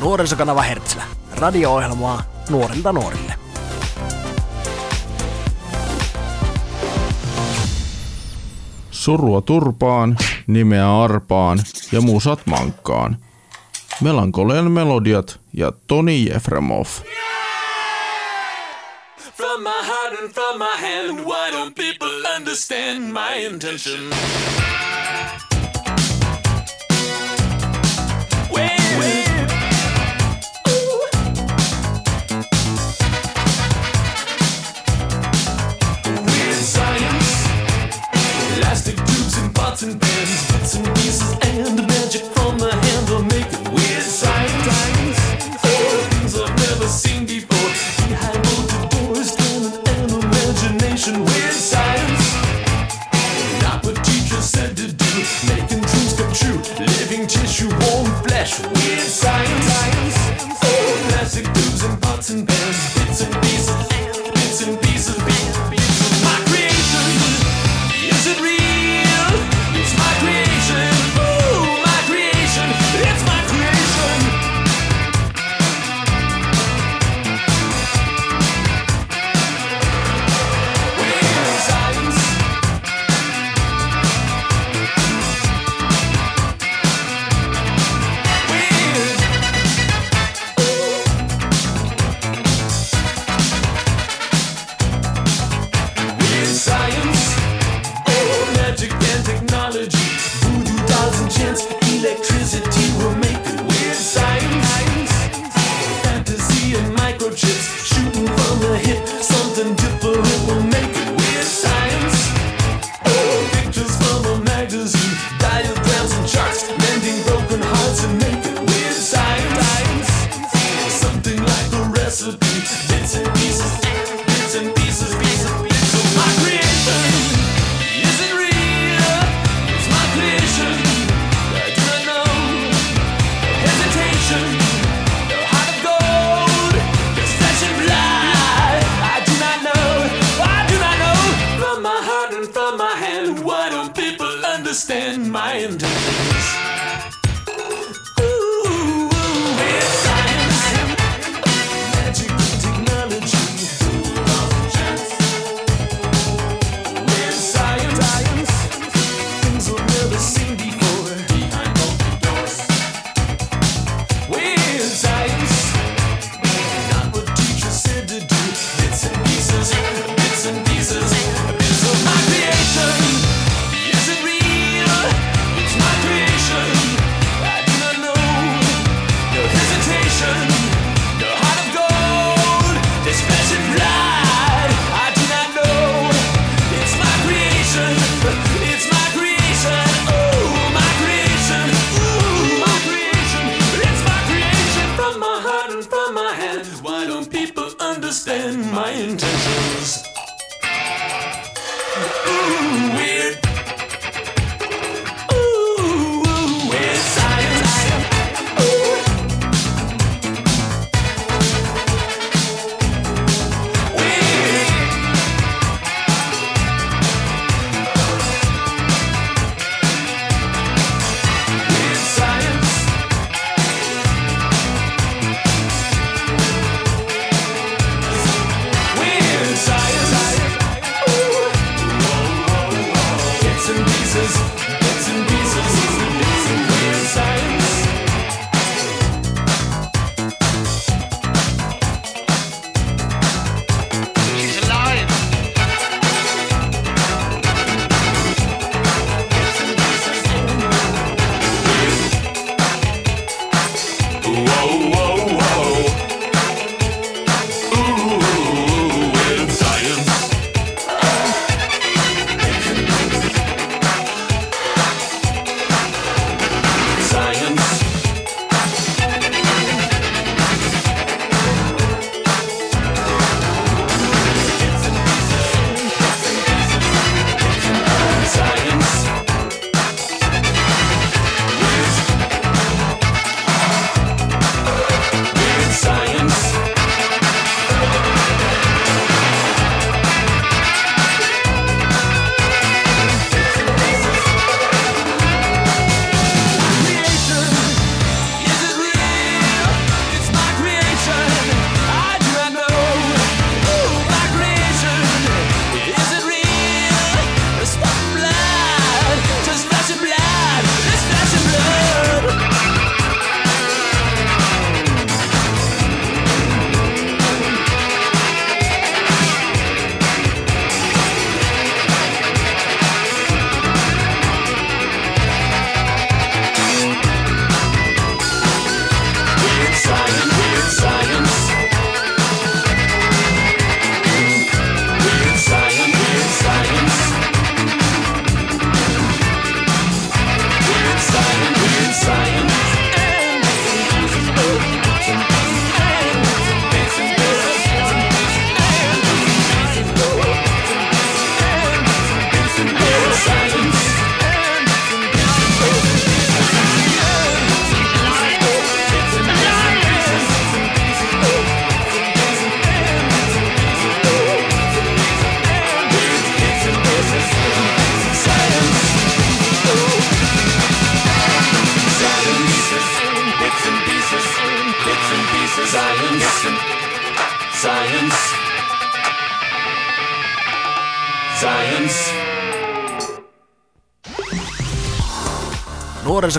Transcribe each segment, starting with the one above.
Nuorisokanava Hertsilä. Radio-ohjelmaa nuorilta nuorille. Surua turpaan, nimeä arpaan ja musat mankkaan. Melankolian melodiat ja Toni Jefremov. Yeah! From my heart and from my hand, why don't people understand my intention?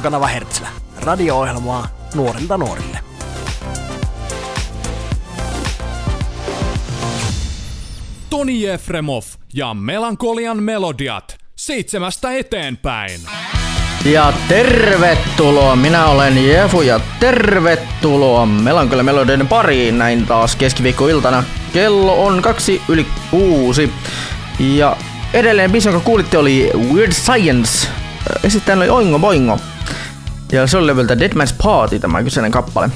Nuorisokanava Hertzlä. Radio-ohjelmaa nuorilta nuorille. Toni Efremov ja Melankolian melodiat seitsemästä eteenpäin. Ja tervetuloa, minä olen Jefu ja tervetuloa Melankolia Melodien pariin näin taas keskiviikkoiltana. Kello on kaksi yli kuusi. Ja edelleen biisi, jonka kuulitte oli Weird Science. Esittäjänä oli Oingo Boingo. Ja se oli levyltä Dead Man's Party tämä kyseinen kappale.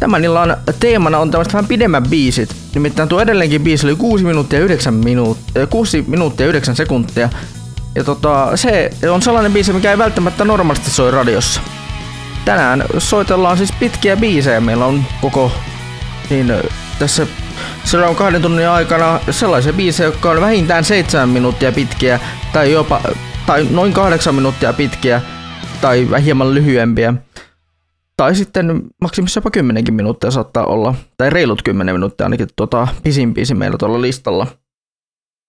Tämän illan teemana on tämmöiset vähän pidemmät biisit. Nimittäin tuo edelleenkin biisi oli 6 minuuttia 9 minuuttia, 6 minuuttia 9 sekuntia. Ja tota, se on sellainen biisi, mikä ei välttämättä normaalisti soi radiossa. Tänään soitellaan siis pitkiä biisejä. Meillä on koko niin, tässä seuraavan kahden tunnin aikana sellaisia biisejä, jotka on vähintään 7 minuuttia pitkiä tai jopa tai noin 8 minuuttia pitkiä tai hieman lyhyempiä. Tai sitten maksimissa jopa 10 minuuttia saattaa olla, tai reilut 10 minuuttia ainakin tota, pisin biisi meillä tuolla listalla.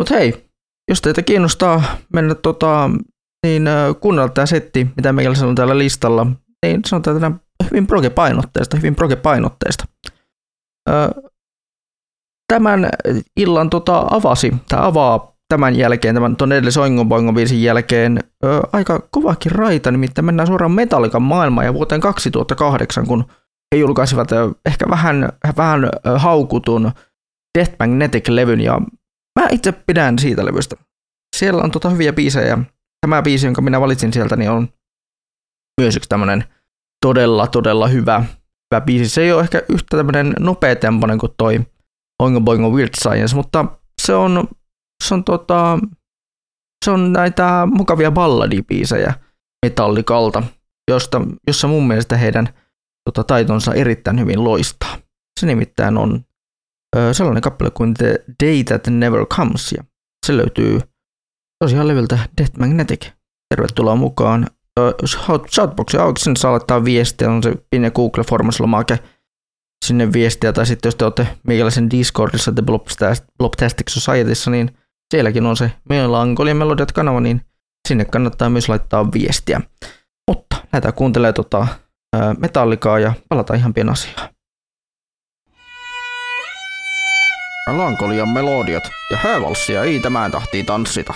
Mutta hei, jos teitä kiinnostaa mennä tota, niin kuunnella tämä setti, mitä meillä on täällä listalla, niin on tätä hyvin proge-painotteista, hyvin proge-painotteista. Tämän illan tota, avasi, tai avaa tämän jälkeen, tämän tuon edellisen Oingon Boingon biisin jälkeen, ö, aika kovakin raita, nimittäin mennään suoraan Metallican maailmaan ja vuoteen 2008, kun he julkaisivat ehkä vähän, vähän haukutun Death Magnetic-levyn, ja mä itse pidän siitä levystä. Siellä on tota hyviä biisejä. Tämä biisi, jonka minä valitsin sieltä, niin on myös yksi tämmönen todella, todella hyvä, hyvä biisi. Se ei ole ehkä yhtä tämmönen nopeatempoinen kuin toi Oingo Boingo Weird Science, mutta se on se on, tota, se on näitä mukavia balladibiisejä metallikalta, josta, jossa mun mielestä heidän tota, taitonsa erittäin hyvin loistaa. Se nimittäin on ö, sellainen kappale kuin The Day That Never Comes, ja se löytyy tosiaan levyltä Death Magnetic. Tervetuloa mukaan. Shoutboxi auki, sinne saa laittaa viestiä, on se pinne Google Forms lomake sinne viestiä, tai sitten jos te olette meikäläisen Discordissa The Blobtastic Societyssa, niin sielläkin on se Melankolian Melodiat kanava, niin sinne kannattaa myös laittaa viestiä. Mutta lähdetään kuuntelemaan tota, metallikaa ja palataan ihan pian asiaan. Melankolian melodiat ja häävalssia ei tämän tahtiin tanssita.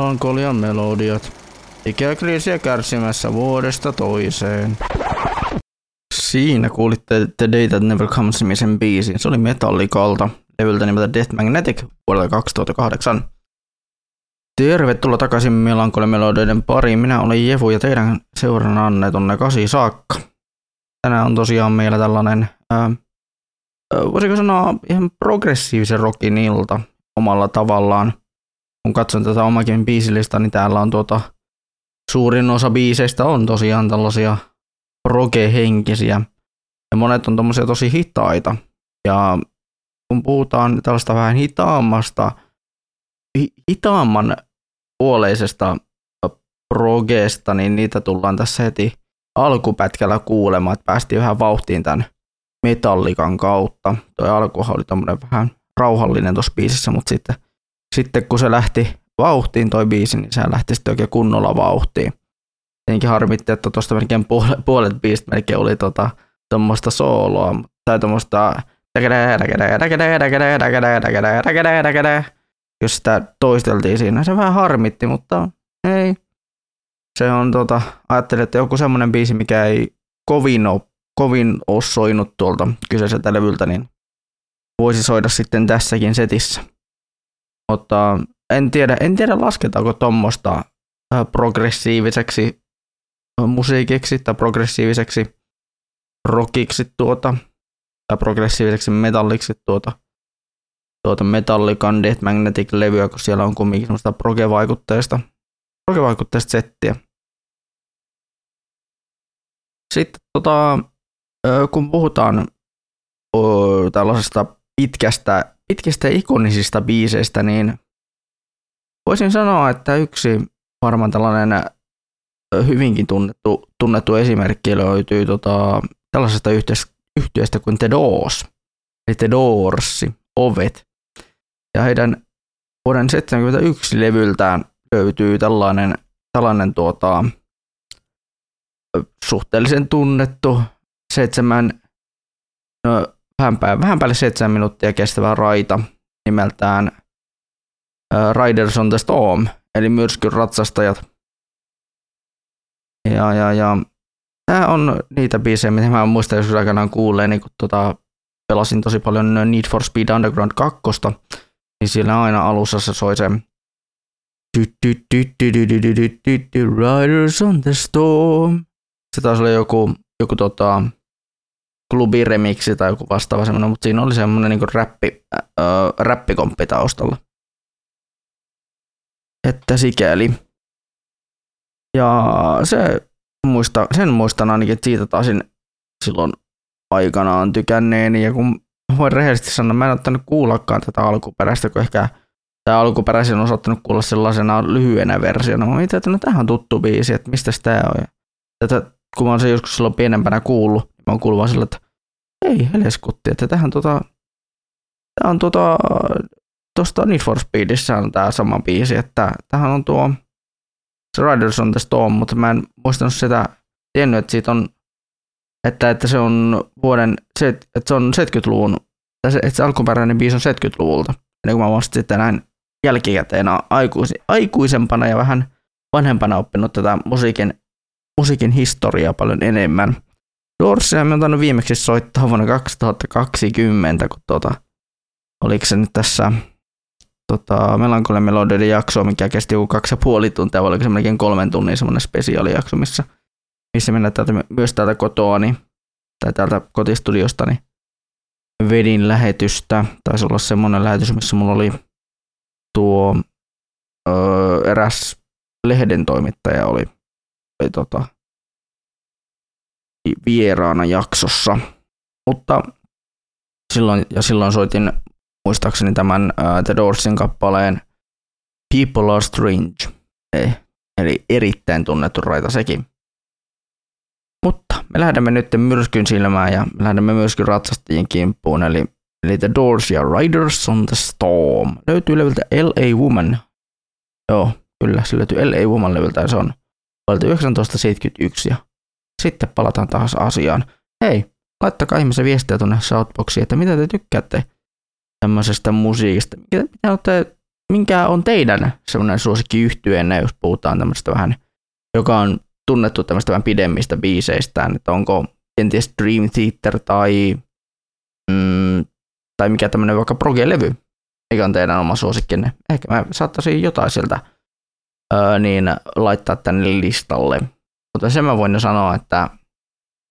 Melankolian melodiat. Ikäkriisiä kärsimässä vuodesta toiseen. Siinä kuulitte The Day That Never Comes nimisen biisin. Se oli Metallicalta, levyltä nimeltä Death Magnetic vuodelta 2008. Tervetuloa takaisin Melankolian melodioiden pariin. Minä olen Jefu ja teidän seurannanne tonne kasi saakka. Tänään on tosiaan meillä tällainen, ää, voisiko sanoa ihan progressiivisen rockin ilta omalla tavallaan. Kun katson tätä omakin biisilistä, niin täällä on tuota, suurin osa biiseistä on tosiaan tällaisia proge-henkisiä. Ja monet on tommosia tosi hitaita. Ja kun puhutaan tällaista vähän hitaammasta, hi- hitaamman puoleisesta progesta, niin niitä tullaan tässä heti alkupätkällä kuulemaan, että päästiin vähän vauhtiin tämän metallikan kautta. Toi alkuhan oli tämmöinen vähän rauhallinen tuossa biisissä, mutta sitten, sitten kun se lähti vauhtiin toi biisi, niin se lähti sitten oikein kunnolla vauhtiin. Tietenkin harmitti, että tuosta melkein puolet, puolet biisistä melkein oli tota, tuommoista sooloa, tai tuommoista jos sitä toisteltiin siinä. Se vähän harmitti, mutta ei. Se on tota, ajattelin, että joku semmoinen biisi, mikä ei kovin ole, kovin ole soinut tuolta kyseiseltä levyltä, niin voisi soida sitten tässäkin setissä. Mutta en tiedä, en tiedä lasketaanko tuommoista progressiiviseksi musiikiksi tai progressiiviseksi rockiksi tuota, tai progressiiviseksi metalliksi tuota, tuota Metallican Death Magnetic-levyä, kun siellä on kumminkin semmoista proge-vaikutteista, proge-vaikutteista settiä. Sitten tota, kun puhutaan tällaisesta pitkästä, pitkästä ikonisista biiseistä, niin voisin sanoa, että yksi varmaan tällainen hyvinkin tunnettu, tunnettu esimerkki löytyy tota, tällaisesta yhtiöstä kuin The Doors, eli The Doors, Ovet. Ja heidän vuoden 71 levyltään löytyy tällainen, tällainen tuota, suhteellisen tunnettu seitsemän, vähän, päälle, vähän päälle seitsemän minuuttia kestävä raita nimeltään Riders on the Storm, eli myrskyn ratsastajat. Ja, ja, ja tämä on niitä biisejä, mitä mä muistan joskus aikanaan kuulleen, niin kun tota, pelasin tosi paljon Need for Speed Underground 2, niin siellä aina alussa se soi se Riders on the Storm. Se taisi olla joku, joku tota, klubiremiksi tai joku vastaava semmoinen, mutta siinä oli semmoinen niin räppi, äh, räppikomppi taustalla. Että sikäli. Ja se muista, sen muistan ainakin, että siitä taisin silloin aikanaan tykänneeni. Ja kun voin rehellisesti sanoa, mä en ottanut kuullakaan tätä alkuperäistä, kun ehkä tämä alkuperäisen on osattanut kuulla sellaisena lyhyenä versiona. Mä mietin, että no tämähän on tuttu biisi, että mistä tämä on. Ja tätä, kun mä oon se joskus silloin pienempänä kuullut, niin mä oon kuullut vaan sillä, että ei heleskutti, että tähän tota, tää on tota, tosta Need for Speedissä on tää sama biisi, että tähän on tuo se Riders on the Storm, mutta mä en muistanut sitä, tiennyt, että siitä on, että, että se on vuoden, että se on 70-luvun, että se alkuperäinen biisi on 70-luvulta. Ennen kuin mä vasta sitten näin jälkikäteen aikuis, aikuisempana ja vähän vanhempana oppinut tätä musiikin, musiikin historiaa paljon enemmän. Doorsia mä oon viimeksi soittaa vuonna 2020, kun tuota, oliko se nyt tässä tota, Melankolian melodioiden jakso, mikä kesti joku kaksi ja puoli tuntia, vai oliko se melkein kolmen tunnin semmoinen spesiaalijakso, missä, missä mennään täältä, myös täältä kotoani tai täältä kotistudiostani vedin lähetystä. Taisi olla semmoinen lähetys, missä mulla oli tuo ö, eräs lehden toimittaja oli tota, vieraana jaksossa. Mutta silloin, ja silloin soitin muistaakseni tämän uh, The Doorsin kappaleen People Are Strange, Ei, eli erittäin tunnettu raita sekin. Mutta me lähdemme nyt myrskyn silmään ja me lähdemme myöskin ratsastajien kimppuun, eli, eli The Doors ja Riders on the Storm. Löytyy levyltä L.A. Woman. Joo, kyllä, se löytyy L.A. Woman levyltä ja se on 1971 ja sitten palataan taas asiaan. Hei, laittakaa ihmisen viestiä tuonne Shoutboxiin, että mitä te tykkäätte tämmöisestä musiikista. Mitä, mitä olette minkä on teidän semmoinen suosikki yhtyeenne, jos puhutaan tämmöistä vähän, joka on tunnettu tämmöistä vähän pidemmistä biiseistään, että onko kenties Dream Theater tai, mm, tai mikä tämmöinen vaikka proge-levy, mikä on teidän oma suosikkinne. Ehkä mä saattaisin jotain sieltä niin laittaa tänne listalle. Mutta sen mä voin jo sanoa, että,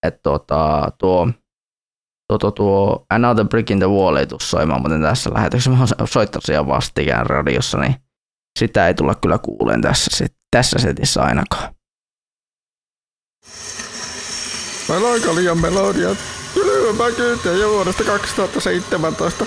että tuota, tuo, tuo, tuo, tuo Another Brick in the Wall ei tule soimaan, mutta tässä lähetyksessä mä soittanut siellä vastikään radiossa, niin sitä ei tulla kyllä kuuleen tässä, tässä setissä ainakaan. Meillä on aika liian melodiat. Kylmä kyytiä jo vuodesta 2017.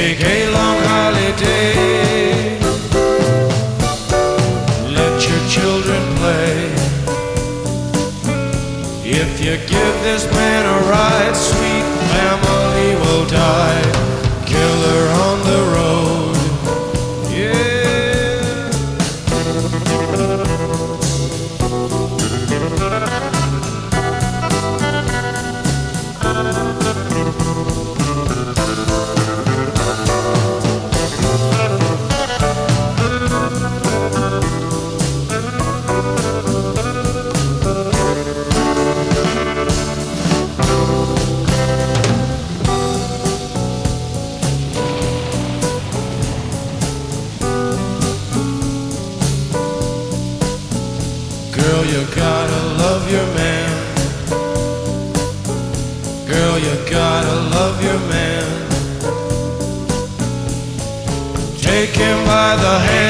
Take a long holiday. Let your children play. If you give this man a ride, sweet family will die. Take him by the hand.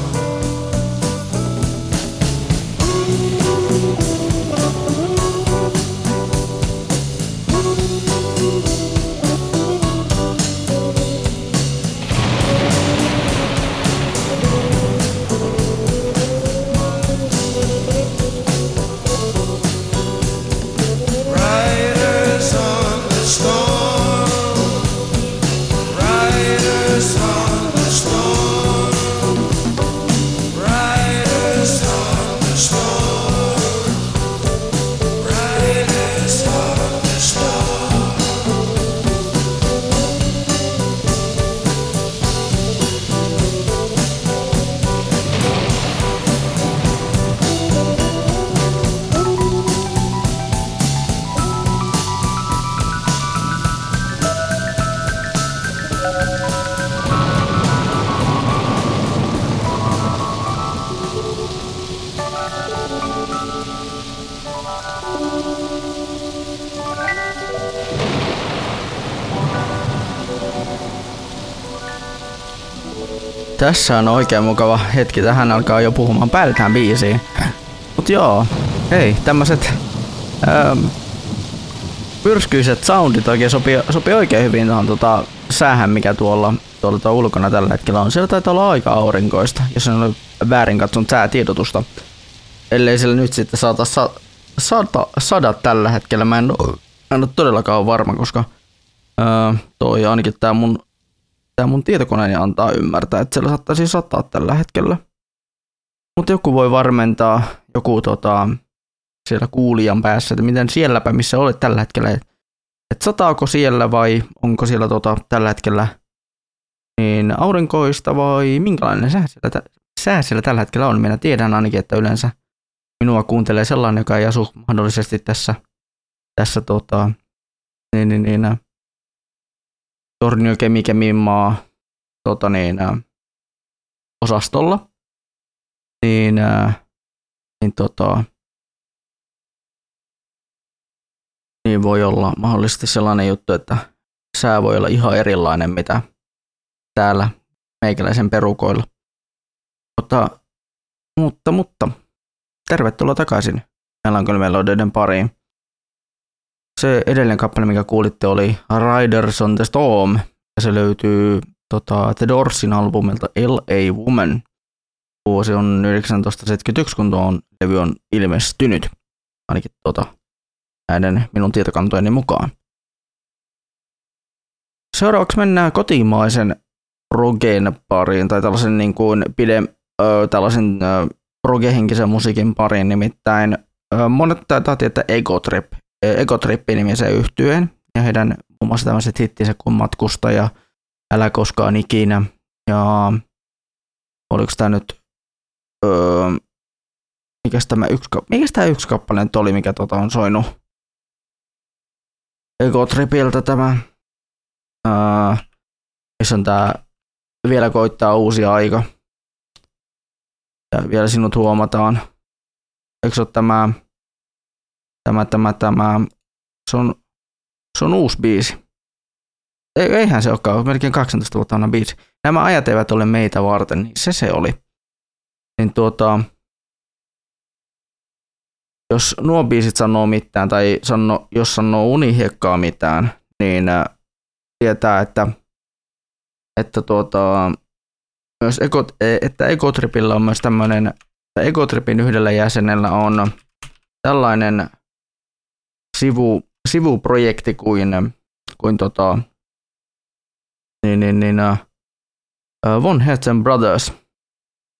Tässä on oikein mukava hetki. Tähän alkaa jo puhumaan päälle tähän biisiin. Mut joo, hei, tämmöset ähm, pyrskyiset soundit oikein sopii, sopii oikein hyvin tuohon tota, säähän, mikä tuolla, tuolla tuolla ulkona tällä hetkellä on. Siellä taitaa olla aika aurinkoista, jos ole väärin katsonut säätiedotusta. Ellei sillä nyt sitten saata sa, sada, sada tällä hetkellä. Mä en, en ole todellakaan varma, koska öö, toi ainakin tää mun tämä mun tietokoneeni antaa ymmärtää, että siellä saattaisi sataa tällä hetkellä. Mutta joku voi varmentaa, joku tota, siellä kuulijan päässä, että miten sielläpä, missä olet tällä hetkellä, että sataako siellä vai onko siellä tota, tällä hetkellä niin aurinkoista vai minkälainen sää siellä, sää siellä tällä hetkellä on. Minä tiedän ainakin, että yleensä minua kuuntelee sellainen, joka ei asu mahdollisesti tässä, tässä tota, niin, niin, niin, Tornio Kemikemimmaa tota niin, ä, osastolla, niin, ä, niin, tota, niin voi olla mahdollisesti sellainen juttu, että sää voi olla ihan erilainen, mitä täällä meikäläisen perukoilla. Mutta, mutta, mutta tervetuloa takaisin Melancholy-melodioiden pariin. Se edellinen kappale, mikä kuulitte, oli Riders on the Storm, ja se löytyy tota, The Doorsin albumilta L.A. Woman. Vuosi on 1971, kun tuo levy on ilmestynyt, ainakin tota, näiden minun tietokantojeni mukaan. Seuraavaksi mennään kotimaisen progen pariin, tai tällaisen niin kuin pide, ö, tällaisen ö, progehenkisen musiikin pariin, nimittäin ö, monet taitaa tietää Ego Trip, Ego Trip-nimisen yhtyeen, ja heidän muun muassa tämmöiset hittinsä kuin Matkusta ja Älä koskaan ikinä, ja oliko tämä nyt, öö, mikäs tämä yksi, tämä yksi kappale nyt oli, mikä tota on soinut Ego Tripiltä tämä, öö, missä on tämä vielä koittaa uusi aika. Ja vielä sinut huomataan. Eikö se ole tämä, tämä, tämä, on, se on uusi biisi. Ei, eihän se olekaan, melkein 18 vuotta vanha biisi. Nämä ajat eivät ole meitä varten, niin se se oli. Niin tuota, jos nuo biisit sanoo mitään, tai sano, jos sanoo unihiekkaa mitään, niin äh, tietää, että, että tuota, myös Ego, että Egotripillä on myös tämmöinen, että Egotripin yhdellä jäsenellä on tällainen sivu, sivuprojekti kuin, kuin tota, niin, niin, niin, uh, Von Herzen Brothers.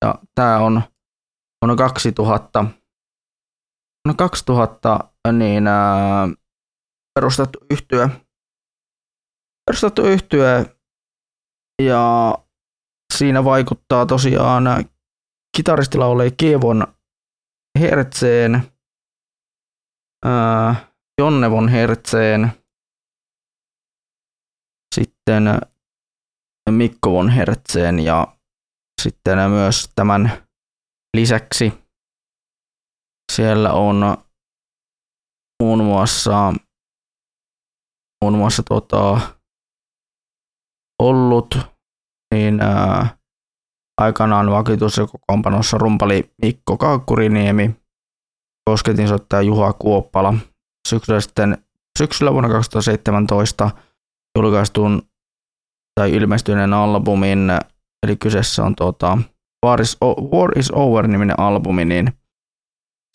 Ja tämä on vuonna 2000, vuonna 2000 niin, uh, perustettu yhtyö, perustettu yhtyö ja siinä vaikuttaa tosiaan kitaristilla oli Kevon Hertzeen ää, Jonne von Hertzeen, sitten Mikko von Hertzeen ja sitten myös tämän lisäksi siellä on muun muassa, muun muassa tota, ollut niin ää, aikanaan vakitus ja kokoonpanossa rumpali Mikko Kaakkuriniemi, kosketin soittaja Juha Kuoppala. Syksyllä, sitten, syksyllä vuonna 2017 julkaistun tai ilmestyneen albumin, eli kyseessä on tuota, War, is, War is Over-niminen albumi, niin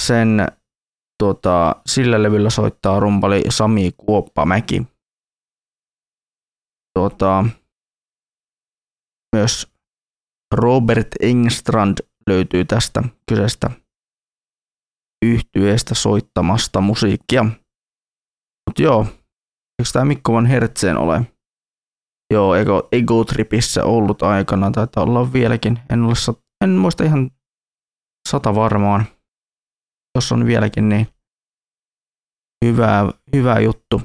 sen tuota, sillä levyllä soittaa rumpali Sami Kuoppamäki. Tuota, myös Robert Engstrand löytyy tästä kyseistä yhtyeestä soittamasta musiikkia. Mutta joo, eikö tämä Mikko Van Hertzen ole? Joo, Ego, Ego Tripissä ollut aikana, taitaa olla vieläkin. En, ole, en muista ihan sata varmaan. Jos on vieläkin, niin hyvä, hyvä juttu.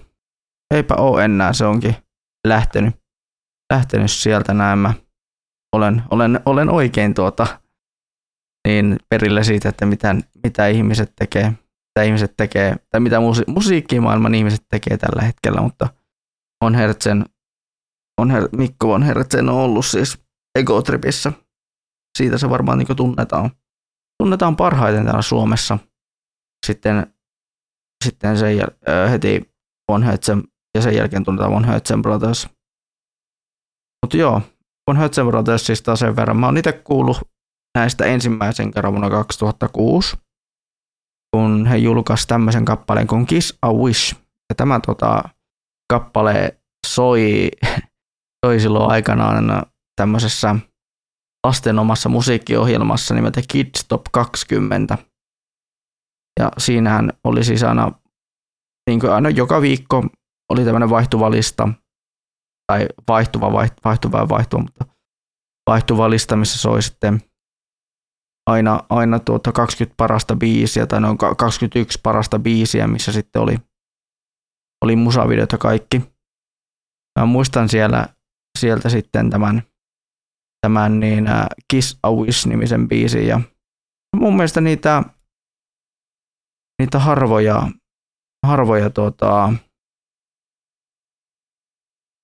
Eipä ole enää, se onkin lähtenyt, lähtenyt sieltä näemmä olen, olen, olen oikein tuota, niin perillä siitä, että mitä, mitä ihmiset tekee, mitä ihmiset tekee, tai mitä musi, musiikkimaailman ihmiset tekee tällä hetkellä, mutta on Hertzen, on Her, Mikko von Hertzen on ollut siis Egotripissä. Siitä se varmaan niin tunnetaan. Tunnetaan parhaiten täällä Suomessa. Sitten, sitten sen jäl- heti Von Hertzen, ja sen jälkeen tunnetaan Von Hertzen Brothers. Mutta joo, Von Hertzen Brothersista sen verran. Mä oon itse kuullut näistä ensimmäisen kerran vuonna 2006, kun he julkaisivat tämmöisen kappaleen kuin Kiss a Wish. Ja tämä tota, kappale soi, soi silloin aikanaan tämmöisessä lasten omassa musiikkiohjelmassa nimeltä Kids Top 20. Ja siinähän oli siis aina, niin kuin aina joka viikko oli tämmöinen vaihtuva lista, tai vaihtuva, vaihtuva ja vaihtuva, mutta vaihtuva lista, missä soi sitten aina, aina tuota 20 parasta biisiä tai noin 21 parasta biisiä, missä sitten oli, oli musavideot ja kaikki. Mä muistan siellä, sieltä sitten tämän, tämän niin, uh, Kiss a Wish-nimisen biisin ja mun mielestä niitä, niitä harvoja, harvoja tuota,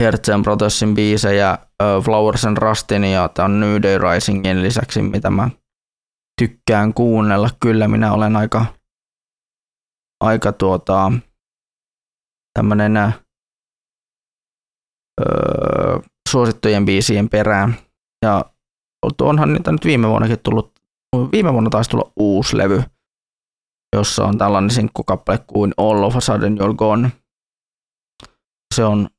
Hertzen Protessin biisejä, uh, Flowers and Rustin ja tämän New Day Risingin lisäksi, mitä mä tykkään kuunnella. Kyllä minä olen aika, aika tuota, tämmönen öö, suosittujen biisien perään. Ja onhan niitä nyt viime vuonnakin tullut, viime vuonna taisi tulla uusi levy, jossa on tällainen sinkkukappale kuin All of a Sudden You're Gone. Se on,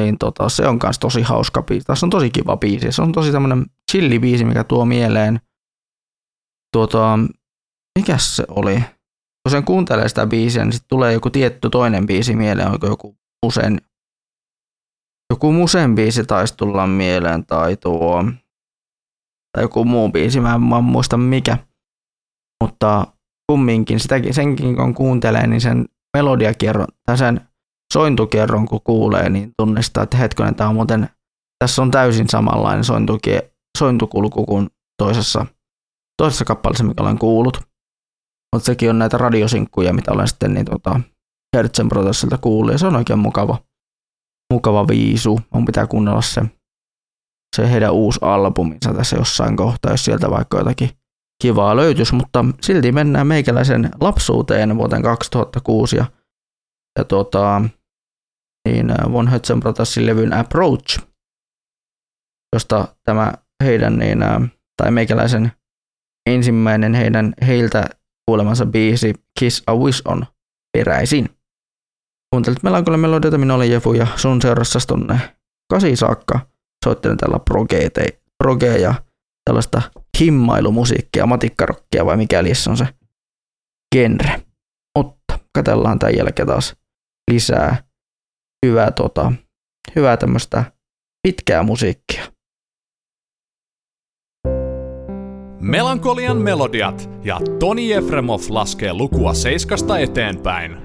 niin tota, se on kans tosi hauska biisi. Tässä on tosi kiva biisi. Se on tosi tämmönen chilli biisi, mikä tuo mieleen – tuota, mikä se oli? Kun sen kuuntelee sitä biisiä, niin sitten tulee joku tietty toinen biisi mieleen, onko joku usein joku musen biisi taisi tulla mieleen tai tuo tai joku muu biisi, mä en, mä en muista mikä. Mutta kumminkin, sitäkin, senkin kun kuuntelee, niin sen melodiakierron tai sen sointukierron kun kuulee, niin tunnistaa, että hetkonen, tämä on muuten, tässä on täysin samanlainen sointukulku kuin toisessa toisessa kappaleessa, mikä olen kuullut. Mutta sekin on näitä radiosinkkuja, mitä olen sitten niin, tota, Hertzen Protessilta kuullut, ja se on oikein mukava, mukava viisu. Mun pitää kuunnella se, se heidän uusi albuminsa tässä jossain kohtaa, jos sieltä vaikka jotakin kivaa löytyisi, mutta silti mennään meikäläisen lapsuuteen vuoteen 2006 ja, ja tota, niin äh, Von Hertzen Protessin levyn Approach, josta tämä heidän niin, äh, tai meikäläisen ensimmäinen heidän heiltä kuulemansa biisi Kiss a Wish on peräisin. Kuuntelit Melankolia melodioita, minä olen Jefu ja sun seurassa tonne kasi saakka soittelen tällä progea ja tällaista himmailumusiikkia, matikkarokkia vai mikäli se on se genre. Mutta katellaan tämän jälkeen taas lisää hyvää, tota, hyvää tämmöistä pitkää musiikkia. Melankolian melodiat ja Toni Efremov laskee lukua seiskasta eteenpäin.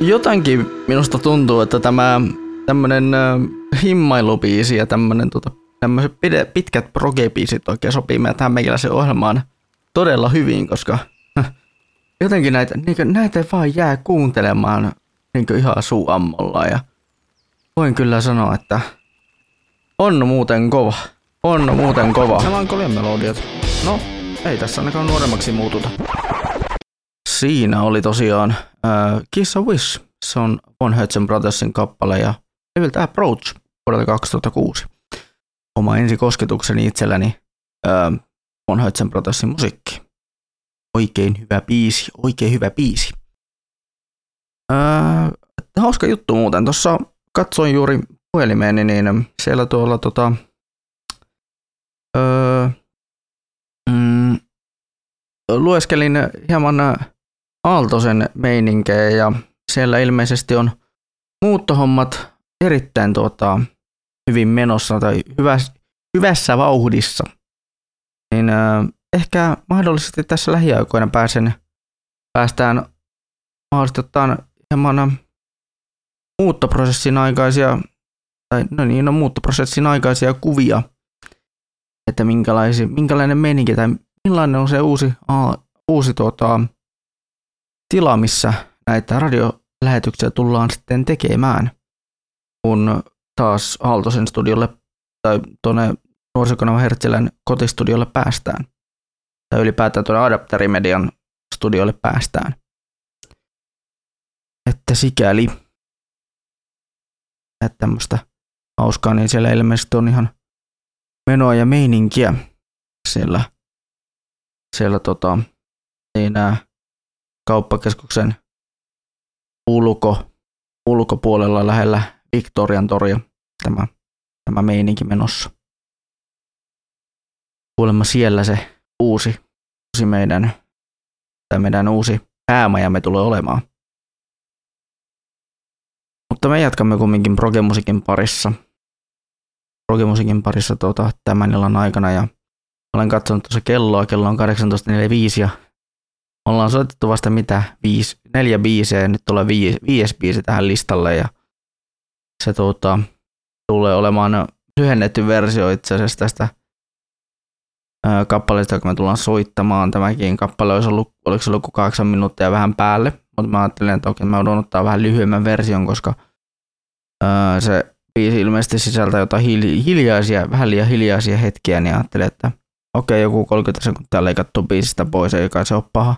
Jotenkin minusta tuntuu, että tämä tämmönen äh, himmailubiisi ja tämmönen tota, tämmöiset pide- pitkät progebiisit oikein sopii meidän tähän meikäläisen ohjelmaan todella hyvin, koska jotenkin näitä, niin näitä vaan jää kuuntelemaan niin ihan suuammolla ja voin kyllä sanoa, että on muuten kova. On muuten kova. Melankolian melodiat. No, ei tässä ainakaan nuoremmaksi muututa. Siinä oli tosiaan äh, Kiss a Wish. Se on Von Herzen Brothersin kappale ja levyltä Approach vuodelta 2006. Oma ensikosketukseni itselläni äh, Von Herzen Brothersin musiikki. Oikein hyvä biisi, oikein hyvä biisi. Äh, hauska juttu muuten. Tuossa katsoin juuri puhelimeeni, niin siellä tuolla tota, öö, mm, lueskelin hieman Aaltosen meininkejä ja siellä ilmeisesti on muuttohommat erittäin tuota, hyvin menossa tai hyväs, hyvässä vauhdissa. Niin öö, ehkä mahdollisesti tässä lähiaikoina pääsen, päästään mahdollisesti ottaan hieman muuttoprosessin aikaisia, tai no niin, no muuttoprosessin aikaisia kuvia, että minkälainen meininki tai millainen on se uusi, aa, uusi tuota, tila, missä näitä radiolähetyksiä tullaan sitten tekemään, kun taas Aaltosen studiolle tai tuonne nuorisokanava Hertsilän kotistudiolle päästään. Tai ylipäätään tuonne Adapterimedian studiolle päästään. Että sikäli että tämmöistä hauskaa, niin siellä ilmeisesti on ihan menoa ja meininkiä siellä, siellä tota, siinä kauppakeskuksen ulko, ulkopuolella lähellä Victorian toria tämä, tämä meininki menossa. Kuulemma siellä se uusi, uusi meidän, tai meidän uusi päämajamme tulee olemaan. Mutta me jatkamme kumminkin progemusiikin parissa. Progemusiikin parissa tuota, tämän illan aikana ja olen katsonut tuossa kelloa, kello on 18.45 ja ollaan soitettu vasta mitä, viisi, neljä biisiä ja nyt tulee viisi, viides biisi tähän listalle ja se tuota, tulee olemaan lyhennetty versio itse asiassa tästä ää, kappaleesta, joka me tullaan soittamaan. Tämäkin kappale olisi ollut, oliko se ollut kahdeksan minuuttia vähän päälle, mutta mä ajattelin, että okei, mä joudun ottaa vähän lyhyemmän version, koska ää, se biisi ilmeisesti sisältää jotain hil- hiljaisia, vähän liian hiljaisia hetkiä, niin ajattelin, että okei, joku 30 sekuntia leikattu biisistä pois, ei kai se ole paha.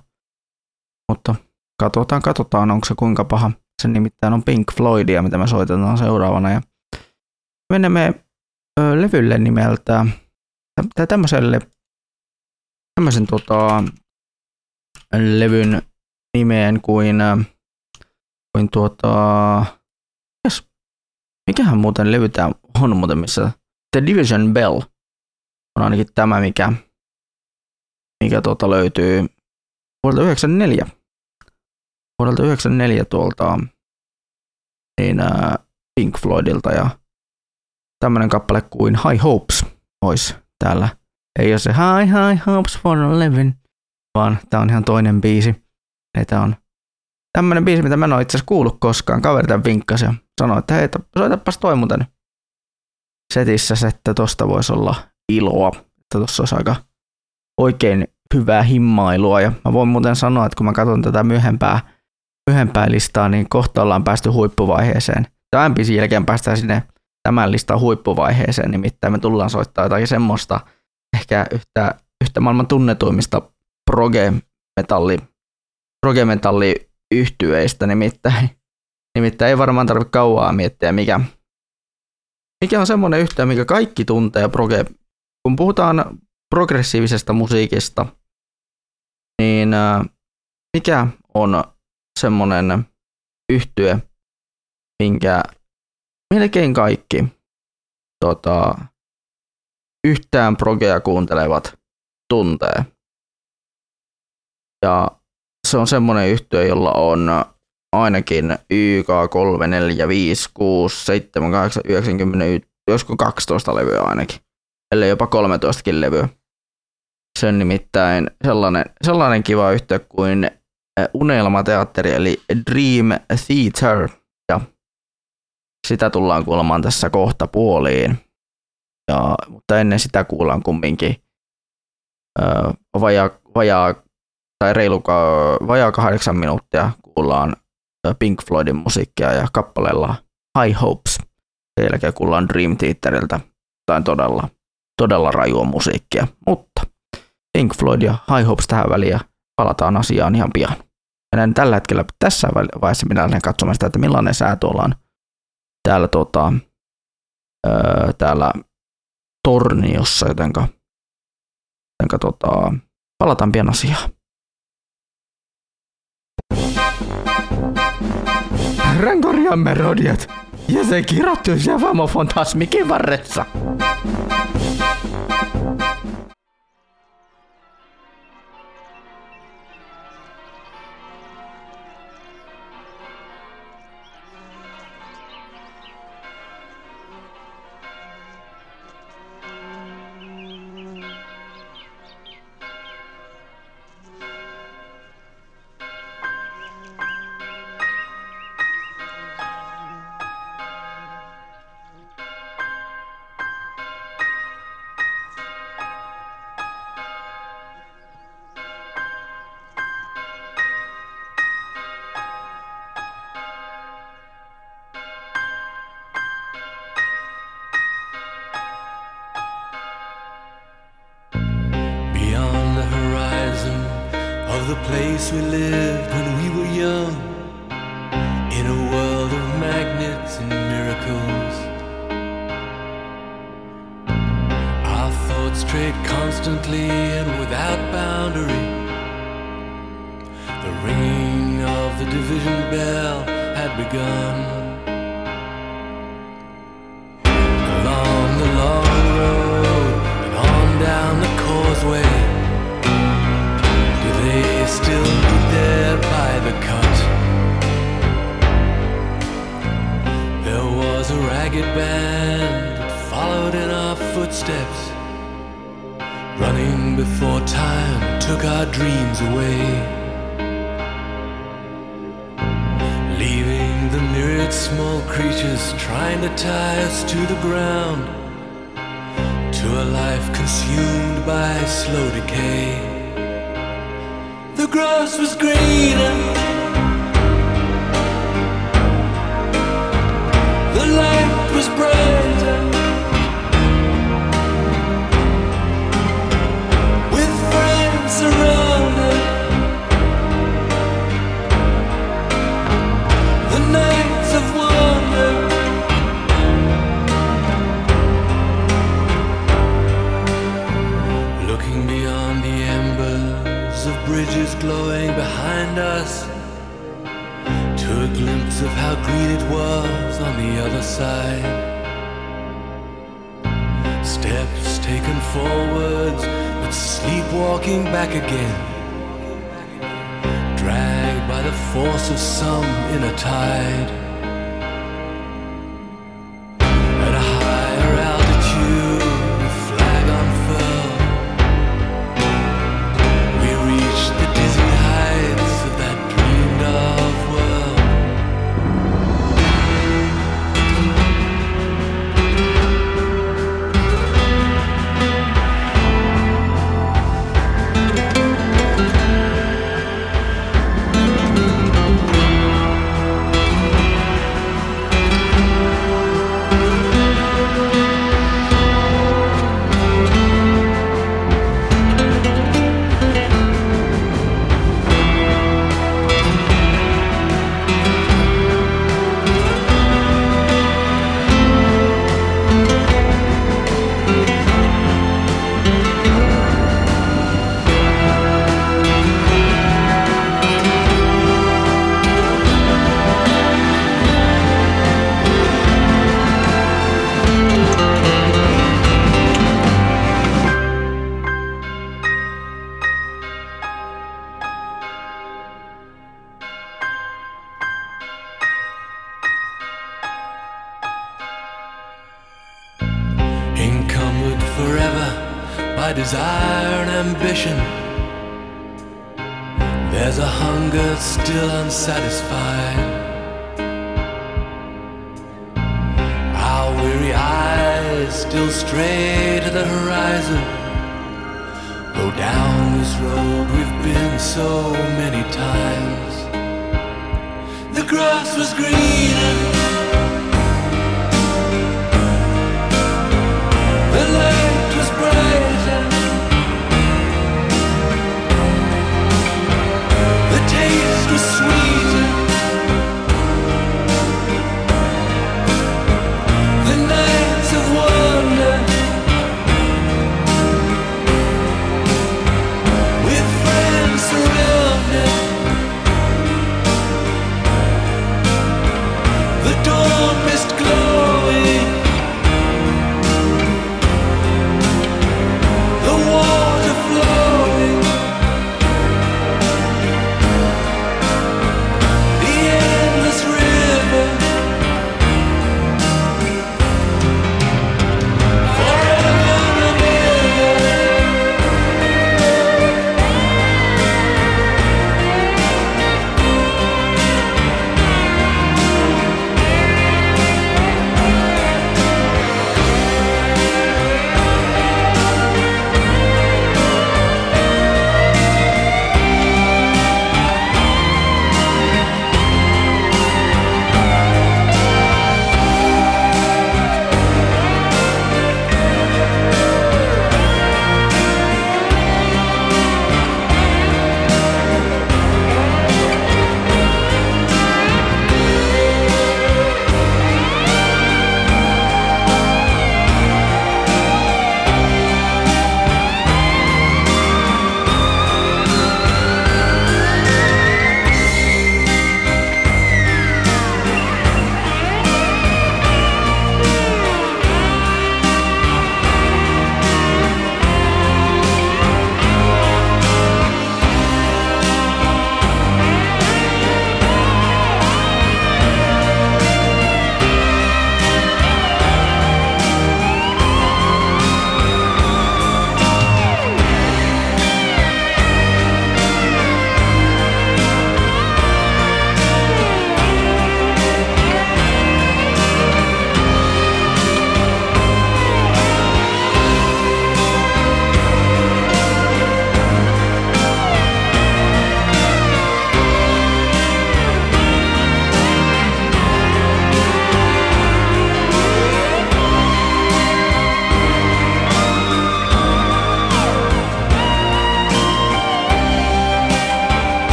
Mutta katsotaan, katsotaan, onko se kuinka paha. Se nimittäin on Pink Floydia, mitä me soitetaan seuraavana. Ja menemme ö, levylle nimeltä, tai tämmöiselle, tämmöisen tota, levyn nimeen kuin, kuin tuota, yes. mikähän muuten levy tää on muuten missä, The Division Bell on ainakin tämä, mikä, mikä tuota löytyy vuodelta 94. Vuodelta 94 tuolta niin, ää, Pink Floydilta ja tämmönen kappale kuin High Hopes olisi täällä. Ei ole se High High Hopes for a Living, vaan tää on ihan toinen biisi. Tää on tämmönen biisi, mitä mä en ole itse asiassa kuullut koskaan. Kaveri tämän vinkkasi ja sanoi, että hei, soitapas toi muuten setissä, että tosta voisi olla iloa. Että tossa olisi aika oikein hyvää himmailua. Ja mä voin muuten sanoa, että kun mä katson tätä myöhempää, myöhempää listaa, niin kohta ollaan päästy huippuvaiheeseen. Tämän biisin jälkeen päästään sinne tämän listan huippuvaiheeseen, nimittäin me tullaan soittaa jotakin semmoista ehkä yhtä, yhtä maailman tunnetuimmista proge-metalli, proge-metalli yhtyeistä, nimittäin, nimittäin ei varmaan tarvitse kauaa miettiä, mikä, mikä on semmoinen yhtye, mikä kaikki tuntee proge, kun puhutaan progressiivisesta musiikista, niin äh, mikä on semmoinen yhtye, minkä melkein kaikki tota, yhtään progea kuuntelevat tuntee. Ja se on semmoinen yhtye, jolla on ainakin YK 3, 4, 5, 6, 7, 8, 9, 10, josko 12 levyä ainakin, ellei jopa 13kin levyä. Se on nimittäin sellainen, sellainen kiva yhtiö kuin äh, Unelmateatteri eli Dream Theater. Ja sitä tullaan kuulemaan tässä kohta puoliin. Ja, mutta ennen sitä kuullaan kumminkin ö, vajaa, vajaa, tai reilu vajaa kahdeksan minuuttia kuullaan ö, Pink Floydin musiikkia ja kappaleella High Hopes. Sen jälkeen kuullaan Dream Theateriltä jotain todella, todella rajua musiikkia. Mutta Pink Floyd ja High Hopes tähän väliin ja palataan asiaan ihan pian. Mennään tällä hetkellä tässä vaiheessa minä lähden katsomaan sitä, että millainen sää tuolla on täällä, tota, öö, täällä Torniossa, jotenka, jotenka tota, palataan pian asiaan. Rankorian melodiat ja se kirjoittuisi Javamo Fantasmikin varressa.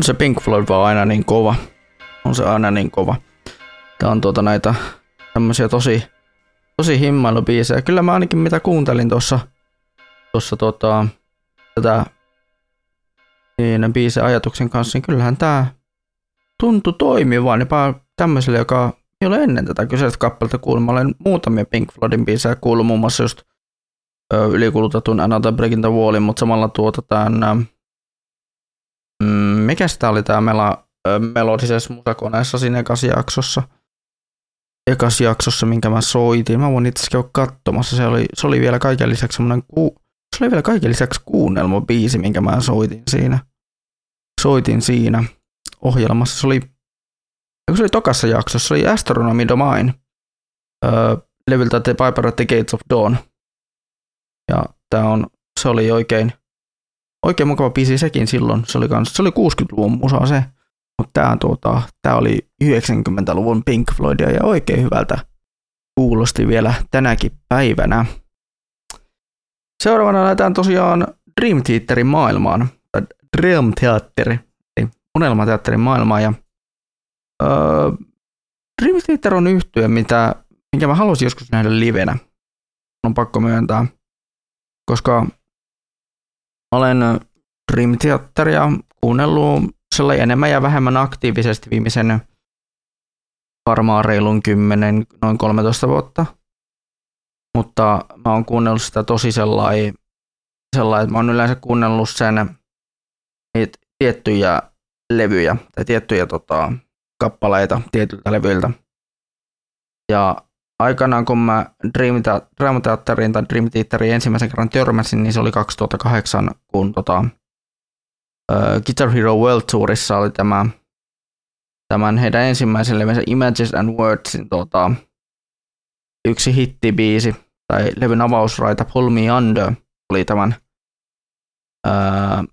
On se Pink Floyd vaan aina niin kova. On se aina niin kova. Tää on tuota näitä tämmösiä tosi, tosi himmailubiisejä. Kyllä mä ainakin mitä kuuntelin tuossa tossa tota, tätä niin biisin ajatuksen kanssa, niin kyllähän tää tuntui toimivan jopa tämmöiselle, joka ei ole ennen tätä kyseistä kappaletta kuullut. Mä olen muutamia Pink Floydin biisejä kuullut, muun muassa just ö, ylikulutetun Another Break in the Wallin, mutta samalla tuota tämän Mm, mikäs tää oli tää mela, melodisessa musakoneessa siinä ekas jaksossa? Ekas jaksossa, minkä mä soitin. Mä voin itse asiassa katsomassa. Se oli, se oli vielä kaiken lisäksi semmonen ku, se oli vielä kaiken lisäksi kuunnelma biisi, minkä mä soitin siinä. Soitin siinä ohjelmassa. Se oli, se oli tokassa jaksossa, se oli Astronomy Domain. Öö, levyltä The Piper at the Gates of Dawn. Ja tää on, se oli oikein, oikein mukava biisi sekin silloin. Se oli, kans, se oli 60-luvun musa se, mutta tämä, tuota, tää oli 90-luvun Pink Floydia ja oikein hyvältä kuulosti vielä tänäkin päivänä. Seuraavana lähdetään tosiaan Dream Theaterin maailmaan, tai Dream Theater, eli unelmateatterin maailmaan. Ja, öö, Dream Theater on yhtyö, mitä, minkä mä haluaisin joskus nähdä livenä. On pakko myöntää, koska olen Dream Theateria kuunnellut enemmän ja vähemmän aktiivisesti viimeisen varmaan reilun 10, noin 13 vuotta. Mutta mä oon kuunnellut sitä tosi sellainen, sellai, että mä oon yleensä kuunnellut sen niitä tiettyjä levyjä tai tiettyjä tota, kappaleita tietyiltä levyiltä. Ja aikanaan kun mä Dream Draamateatteriin tai Dream Theateriin ensimmäisen kerran törmäsin, niin se oli 2008, kun tota, äh, Guitar Hero World Tourissa oli tämä tämän heidän ensimmäisen levynsä Images and Wordsin tota, yksi hittibiisi tai levyn avausraita Pull Me Under oli tämän ää,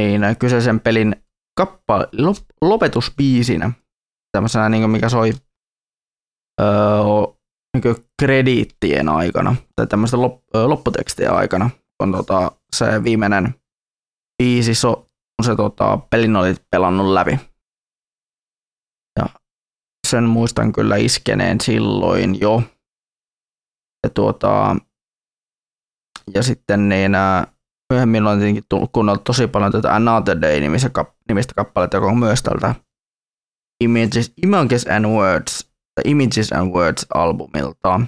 niin, kyseisen pelin kappa, lop, lopetusbiisinä, tämmöisenä, niin mikä soi öö, niin krediittien aikana, tai tämmöisten lop, lopputekstien aikana, on tota, se viimeinen biisi, so, kun se tota, pelin oli pelannut läpi. Ja sen muistan kyllä iskeneen silloin jo. Ja, tuota, ja sitten niin, ää, myöhemmin on tietenkin tullut kuunnella tosi paljon tätä Another Day nimistä kappaletta, joka on myös tältä Images, Images and Words, tai Images and Words albumilta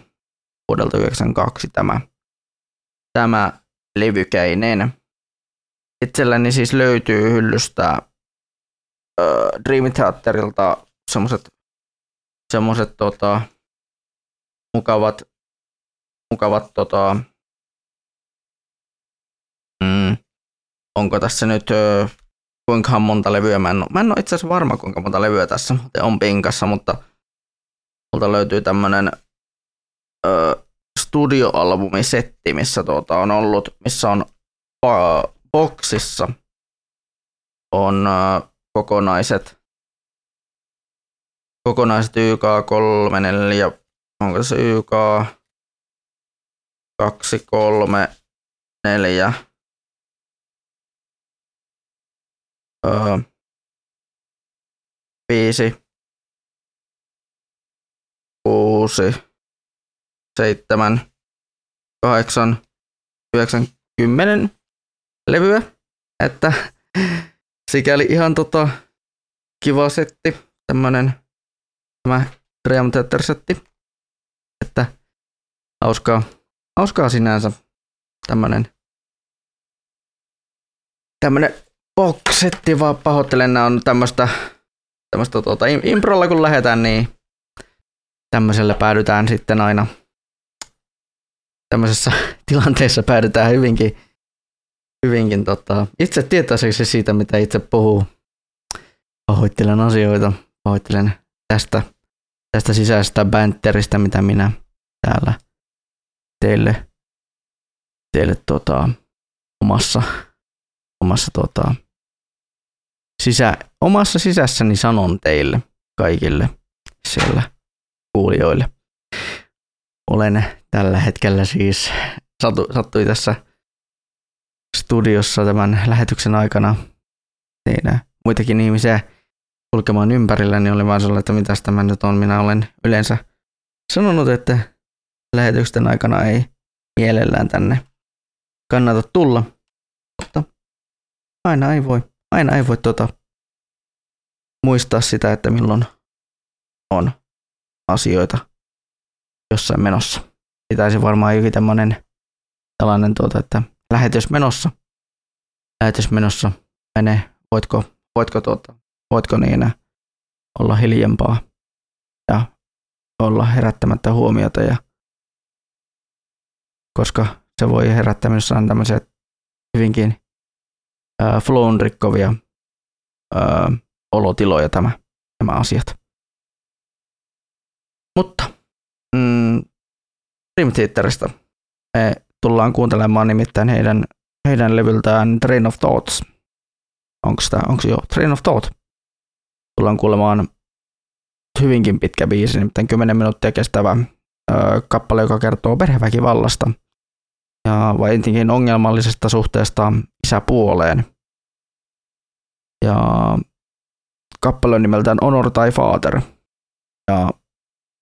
vuodelta 92 tämä, tämä levykäinen. Itselläni siis löytyy hyllystä äh, Dream Theaterilta semmoset, semmoset tota, mukavat, mukavat tota, mm, onko tässä nyt ö, kuinka monta levyä, mä en, mä en ole itse asiassa varma kuinka monta levyä tässä on pinkassa, mutta multa löytyy tämmönen studioalbumisetti, missä tuota on ollut, missä on ö, boksissa on ö, kokonaiset kokonaiset YK 3, 4, onko se YK 2, 3, 4, öö, 5, 6, 7, 8, 9, 10 levyä. Että sikäli ihan tota kiva setti, tämmönen tämä Dream Theater setti. Että hauskaa, hauskaa sinänsä tämmönen tämmönen box-setti, vaan pahoittelen, nämä on tämmöistä tämmöistä tuota, im- improlla kun lähdetään, niin tämmöiselle päädytään sitten aina tämmöisessä tilanteessa päädytään hyvinkin, hyvinkin tota, itse tietoiseksi siitä, mitä itse puhuu. Pahoittelen asioita, pahoittelen tästä, tästä sisäisestä bänteristä, mitä minä täällä teille, teille tota, omassa, omassa, tota, sisä, omassa sisässäni sanon teille kaikille siellä kuulijoille. Olen tällä hetkellä siis, satu, sattui tässä studiossa tämän lähetyksen aikana niin muitakin ihmisiä kulkemaan ympärillä, niin oli vaan sellainen, että mitäs tämä nyt on. Minä olen yleensä sanonut, että lähetysten aikana ei mielellään tänne kannata tulla, mutta aina ei voi, aina ei voi tota, muistaa sitä, että milloin on asioita jossain menossa. Pitäisi varmaan jokin tämmöinen tällainen, tuota, että lähetys menossa, lähetys menossa, mene, voitko, voitko, tuota, voitko niin olla hiljempaa ja olla herättämättä huomiota ja koska se voi herättää myös tämmöisiä hyvinkin ää, flown rikkovia ää, olotiloja tämä, nämä asiat. Mutta mm, Dream Theaterista me tullaan kuuntelemaan nimittäin heidän, heidän levyltään Train of Thoughts. Onko tämä, onko jo Train of Thought? Tullaan kuulemaan hyvinkin pitkä biisi, nimittäin 10 minuuttia kestävä ö, kappale, joka kertoo perheväkivallasta ja vai etenkin ongelmallisesta suhteesta isäpuoleen. Ja kappale on nimeltään Honor Thy Father. Ja,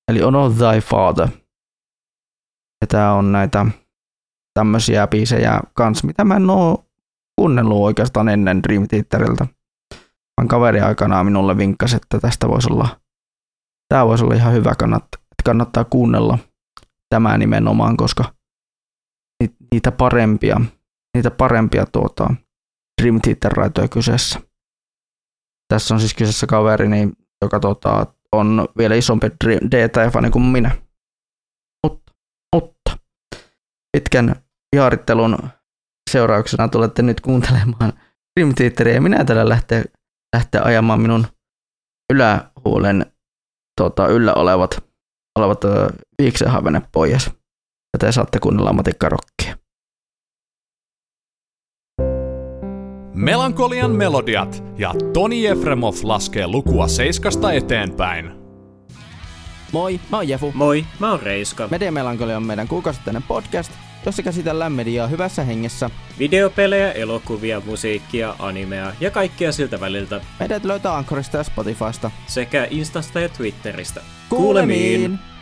eli Honor Thy Father. Ja tää on näitä tämmöisiä biisejä kans, mitä mä en oo kuunnellut oikeastaan ennen Dream Theaterilta. Vaan kaveri aikanaan minulle vinkkasi, että tästä voisi olla Tämä voisi olla ihan hyvä, kannattaa, kannattaa kuunnella tämä nimenomaan, koska ni- niitä parempia, niitä parempia tuota, Dream Theater-raitoja kyseessä. Tässä on siis kyseessä kaverini, joka tuota, on vielä isompi Dream- DT-fani kuin minä. Mutta, mutta pitkän jaarittelun seurauksena tulette nyt kuuntelemaan Dream Theateria ja minä täällä lähtee, lähtee ajamaan minun ylähuolen tota, yllä olevat, olevat viiksenhavene pois. Ja te saatte kuunnella matikkarokkia. Melankolian melodiat ja Toni Efremov laskee lukua seiskasta eteenpäin. Moi, mä oon Jefu. Moi, mä oon Reiska. Media Melankolia on meidän kuukausittainen podcast, jossa käsitellään mediaa hyvässä hengessä. Videopelejä, elokuvia, musiikkia, animea ja kaikkea siltä väliltä. Meidät löytää Anchorista ja Spotifysta. Sekä Instasta ja Twitteristä. Kuulemiin! We're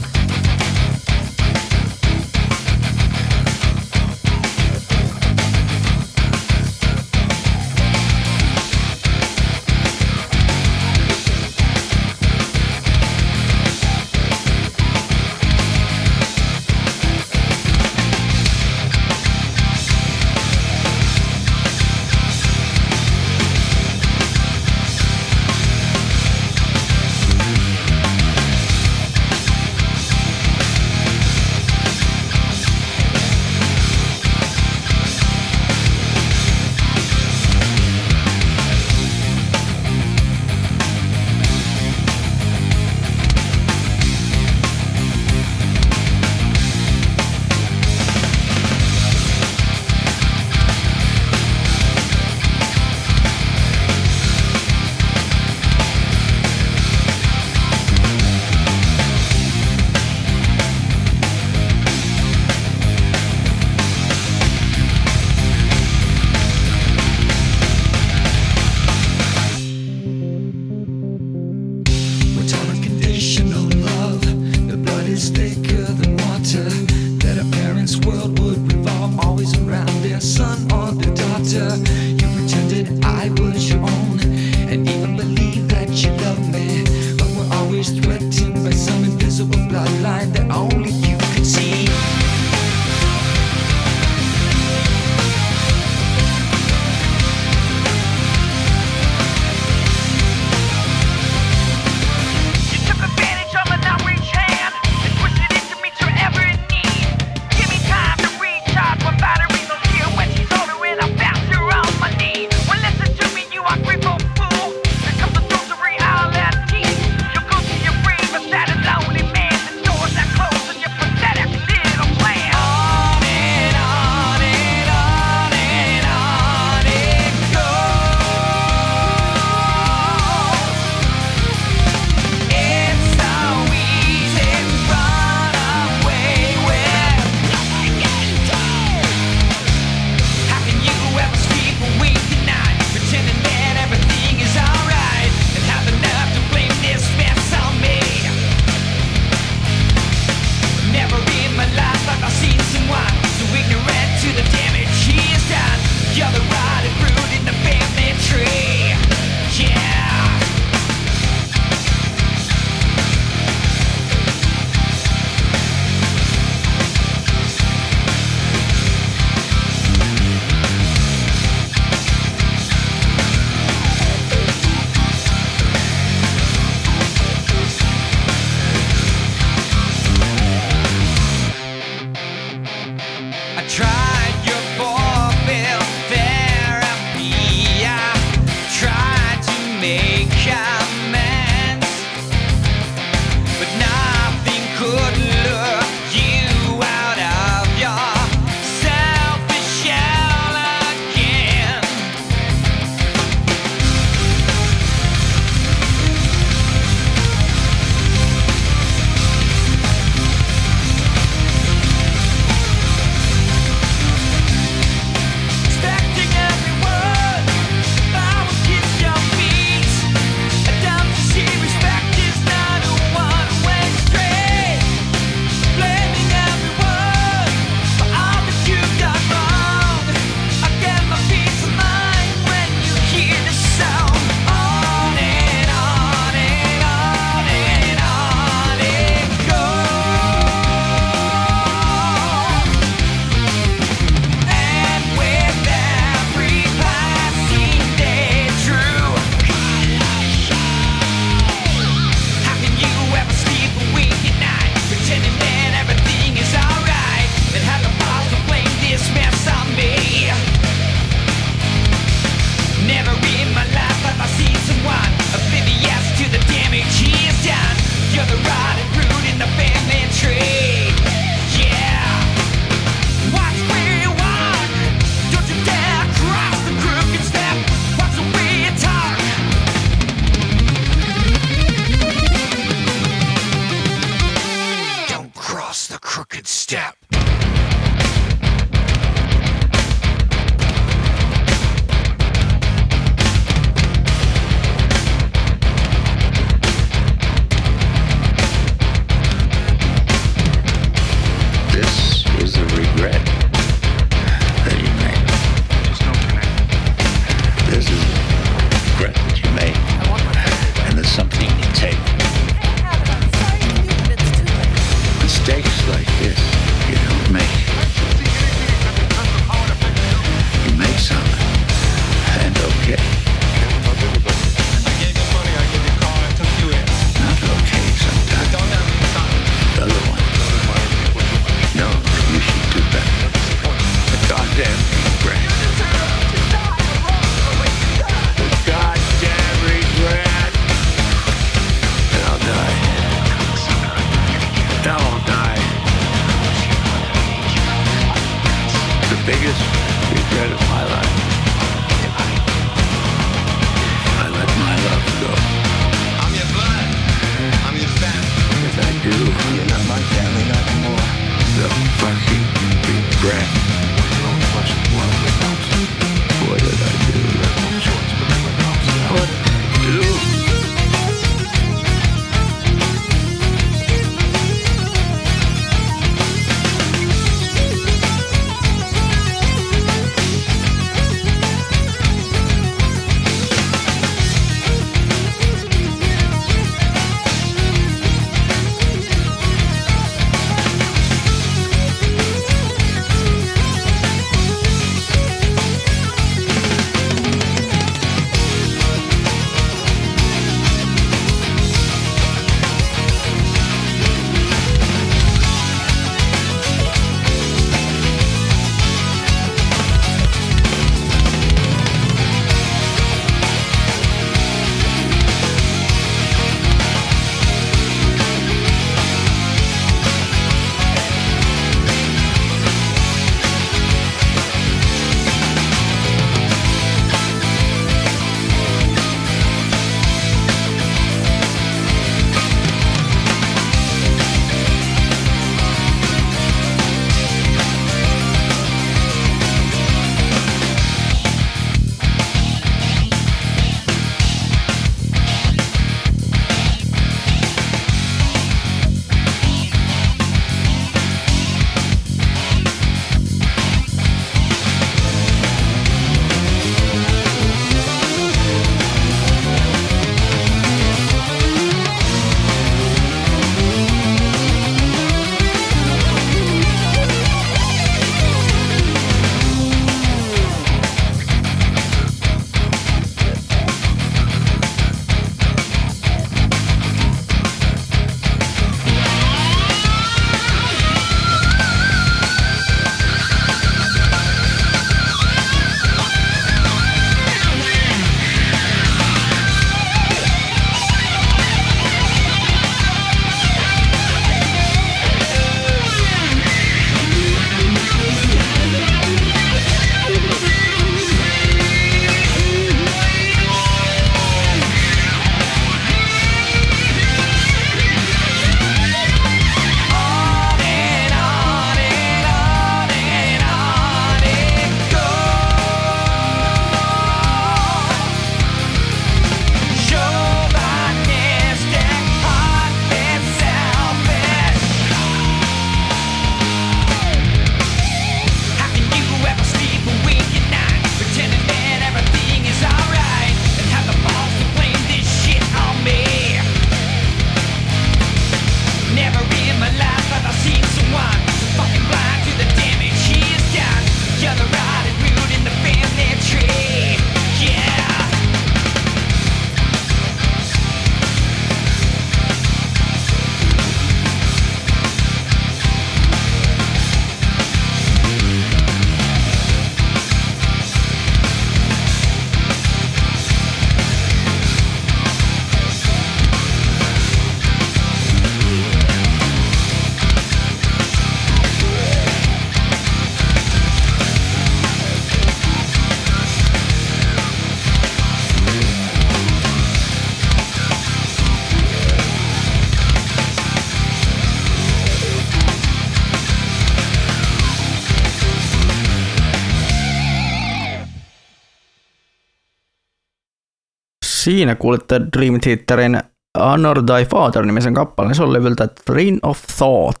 Siinä kuulitte Dream Theaterin Honor Thy Father-nimisen kappaleen. Se on levyltä Train of Thought.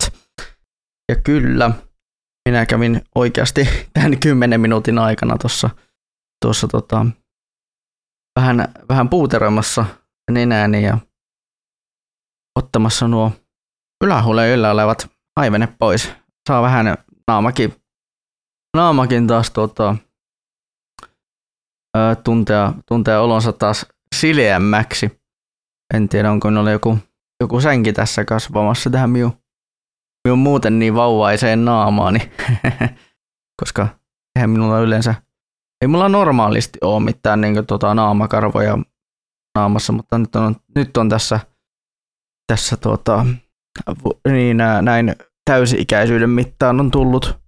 Ja kyllä, minä kävin oikeasti tämän 10 minuutin aikana tuossa tuossa tota, vähän, vähän puuteroimassa nenääni ja ottamassa nuo ylähuulen yllä olevat haivenet pois. Saa vähän naamakin, naamakin taas tota, tuntea, tuntea olonsa taas sileämmäksi. En tiedä, onko minulla joku, joku sänki tässä kasvamassa tähän minun, minun muuten niin vauvaiseen naamaani. Koska eihän minulla yleensä, ei mulla normaalisti ole mitään niin tota, naamakarvoja naamassa, mutta nyt on, nyt on tässä, tässä vu- niin, näin täysi-ikäisyyden mittaan on tullut,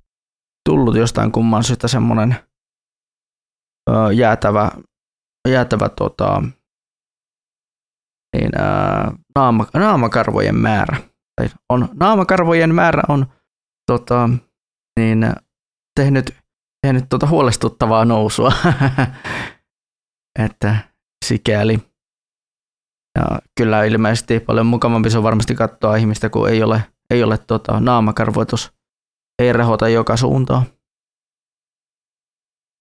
tullut jostain kumman syystä semmoinen jäätävä, jäätävä tota, niin, ää, naama, naamakarvojen määrä. Tai on, naamakarvojen määrä on tota, niin, tehnyt, tehnyt tota huolestuttavaa nousua. että sikäli. Ja kyllä ilmeisesti paljon mukavampi se on varmasti katsoa ihmistä, kun ei ole, ei ole tota, naamakarvoitus, ei rehota joka suuntaan.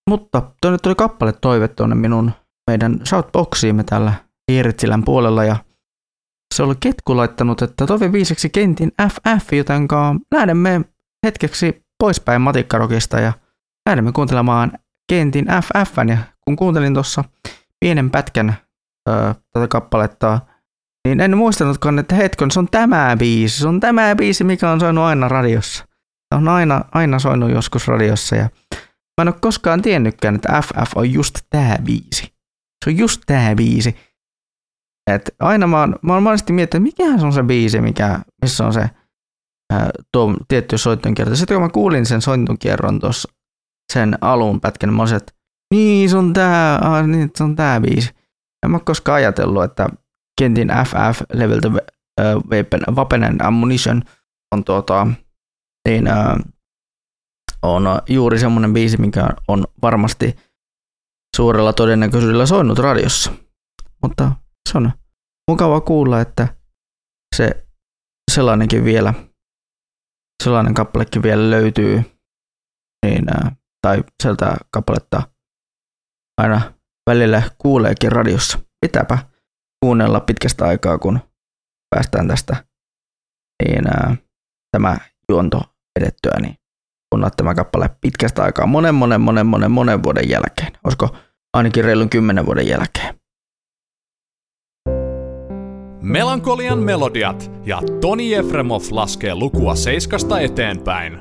Mutta tuonne tuli kappale toive tuonne minun meidän shoutboxiimme täällä Eeritsilän puolella ja se oli Ketku laittanut, että toive viiseksi kentin FF, joten lähdemme hetkeksi poispäin matikkarokista ja lähdemme kuuntelemaan kentin FFn ja kun kuuntelin tuossa pienen pätkän öö, tätä kappaletta, niin en muistanutkaan, että hetkon, se on tämä biisi, se on tämä biisi, mikä on soinut aina radiossa. Se on aina, aina soinut joskus radiossa ja mä en ole koskaan tiennytkään, että FF on just tämä biisi. Se on just tämä biisi. Et aina mä oon, mä oon monesti miettinyt, että mikähän se on se biisi, mikä, missä on se ää, tuo tietty soittonkierto. Sitten kun mä kuulin sen soittonkierron tuossa sen alun pätkän, mä olisin, että niin se on tää, ah, niin, se on tää biisi. En mä koskaan ajatellut, että Kentin FF-leveltä äh, Weapon, Weapon and Ammunition on, tuota, niin, äh, on juuri semmoinen biisi, mikä on varmasti suurella todennäköisyydellä soinut radiossa. Mutta se on mukava kuulla, että se sellainenkin vielä, sellainen kappalekin vielä löytyy, niin, ää, tai sieltä kappaletta aina välillä kuuleekin radiossa. Pitääpä kuunnella pitkästä aikaa, kun päästään tästä niin, ää, tämä juonto edettyä, niin kuunnella tämä kappale pitkästä aikaa monen, monen, monen, monen, monen vuoden jälkeen. Olisiko ainakin reilun kymmenen vuoden jälkeen. Melankolian melodiat ja Toni Efremov laskee lukua seiskasta eteenpäin.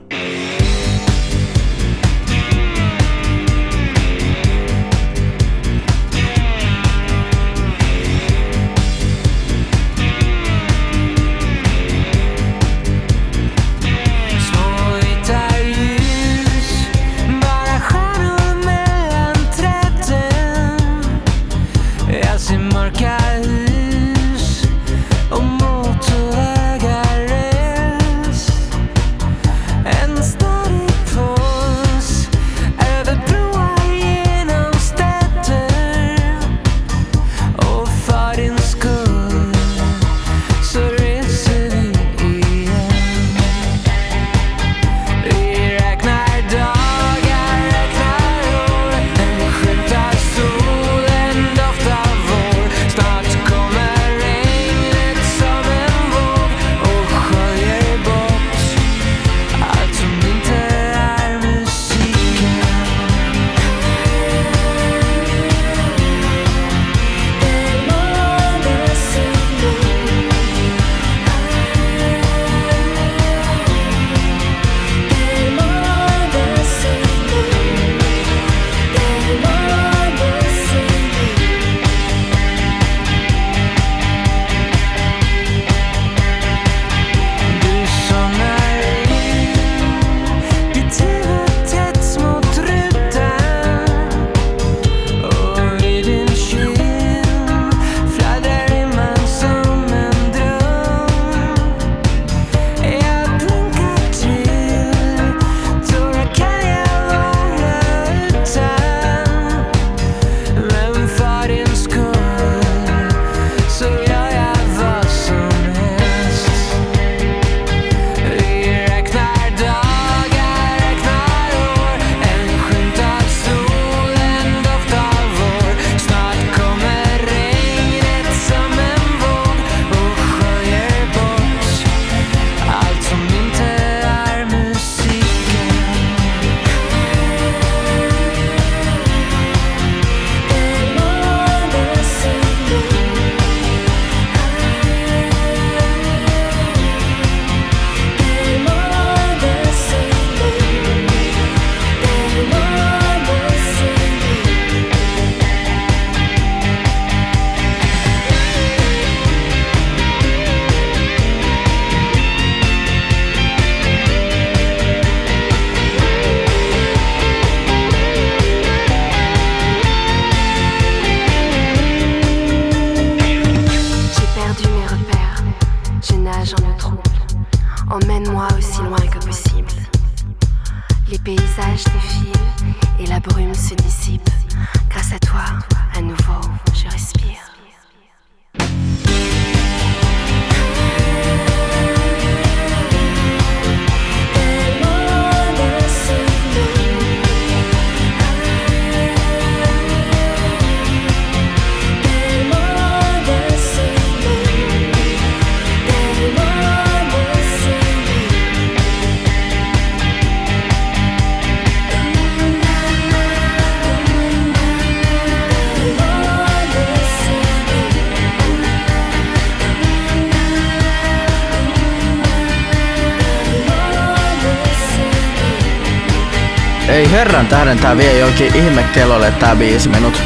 Herran tähden tää vie jonkin ihmekellolle tää viisi minut.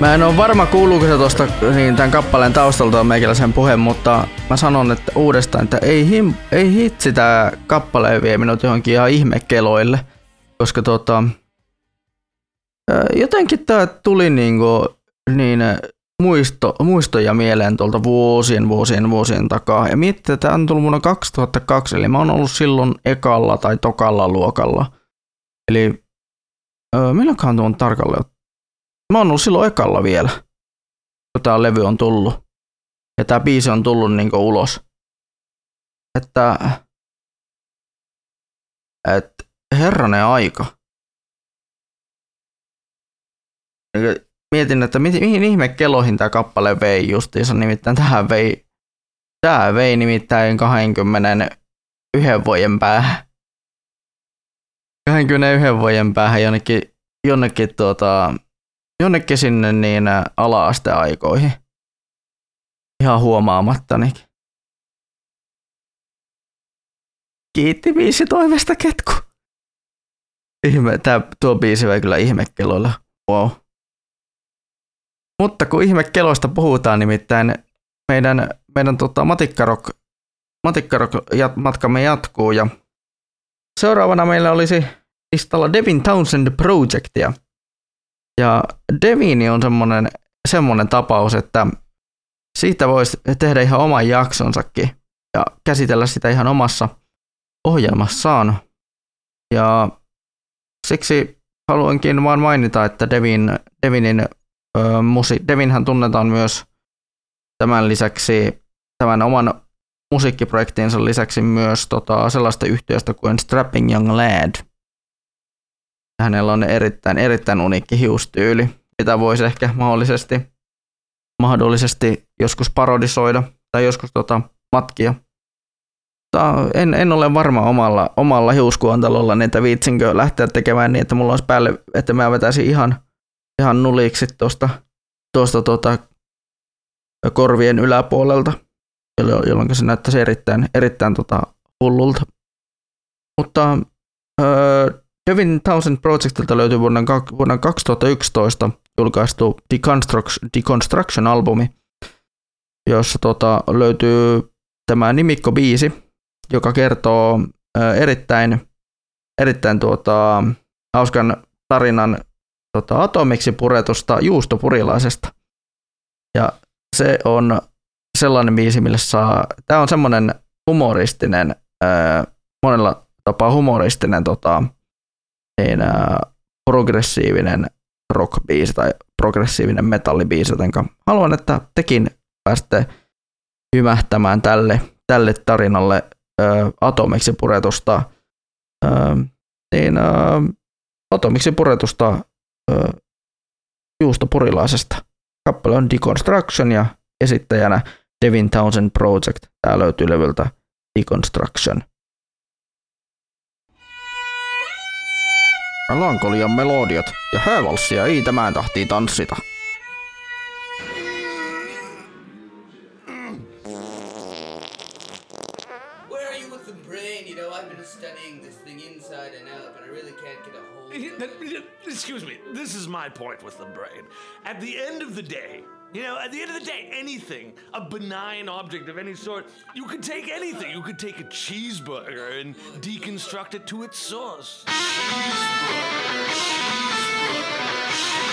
Mä en oo varma kuuluuko se tosta niin tän kappaleen taustalta on meikäläisen puhe, mutta mä sanon että uudestaan, että ei, him, ei hitsi tää kappaleen vie minut johonkin ihan ihmekeloille, koska tota, jotenkin tää tuli niinku niin muisto, muistoja mieleen tuolta vuosien, vuosien, vuosien takaa. Ja miettii, että tämä on tullut vuonna 2002, eli mä oon ollut silloin ekalla tai tokalla luokalla. Eli öö, milloinkaan tuon tarkalleen? Mä oon ollut silloin ekalla vielä, kun tää levy on tullut. Ja tää biisi on tullut niinku ulos. Että... Et herranen aika. Mietin, että mihin, mihin ihme keloihin tämä kappale vei justiinsa, nimittäin tähän vei, tämä vei nimittäin 21 vuoden päähän. 21 vuoden päähän jonnekin, jonnekin, tuota, jonnekin sinne niin ala-asteaikoihin. Ihan huomaamattani. Kiitti biisi toivesta ketku. Ihme, tää, tuo biisi vei kyllä ihmekeloilla. Wow. Mutta kun ihmekeloista puhutaan, nimittäin meidän, meidän tota, matikkarok, matikkarok jat, matkamme jatkuu ja seuraavana meillä olisi listalla Devin Townsend Projectia. Ja Devin on semmoinen, semmoinen tapaus, että siitä voisi tehdä ihan oman jaksonsakin ja käsitellä sitä ihan omassa ohjelmassaan. Ja siksi haluankin vaan mainita, että Devin, Devinin musi- Devinhän tunnetaan myös tämän lisäksi, tämän oman musiikkiprojektinsa lisäksi myös tota, sellaista yhtiöstä kuin Strapping Young Lad. Hänellä on erittäin, erittäin uniikki hiustyyli, mitä voisi ehkä mahdollisesti, mahdollisesti joskus parodisoida tai joskus tota, matkia. En, en ole varma omalla, omalla hiuskuantalolla, että viitsinkö lähteä tekemään niin, että mulla olisi päälle, että mä vetäisin ihan ihan nuliksi tuosta tuosta tuota, korvien yläpuolelta, jolloin se näyttäisi erittäin, erittäin tota, hullulta. Mutta öö, Devin Townsend Projectilta löytyy vuonna, vuonna 2011 julkaistu Deconstruction, Deconstruction-albumi, jossa tota, löytyy tämä nimikko-biisi, joka kertoo ö, erittäin, erittäin tuota, hauskan tarinan tota, atomiksi puretusta juustopurilaisesta. Ja se on sellainen biisi, millä saa, tämä on semmoinen humoristinen, ää, monella tapaa humoristinen tota, niin, ää, progressiivinen rockbiisi tai progressiivinen metallibiisi, joten haluan, että tekin pääsette hymähtämään tälle, tälle tarinalle ää, atomiksi puretusta ää, niin, ää, atomiksi puretusta Juusto Purilaisesta. Kappale on Deconstruction ja esittäjänä Devin Townsend Project. Tää löytyy levyltä Deconstruction. Melankolian melodiat ja häävalssia ei tämän tahtii tanssita. Studying this thing inside and out, but I really can't get a hold of it. Excuse me, this is my point with the brain. At the end of the day, you know, at the end of the day, anything, a benign object of any sort, you could take anything. You could take a cheeseburger and deconstruct it to its source. Thank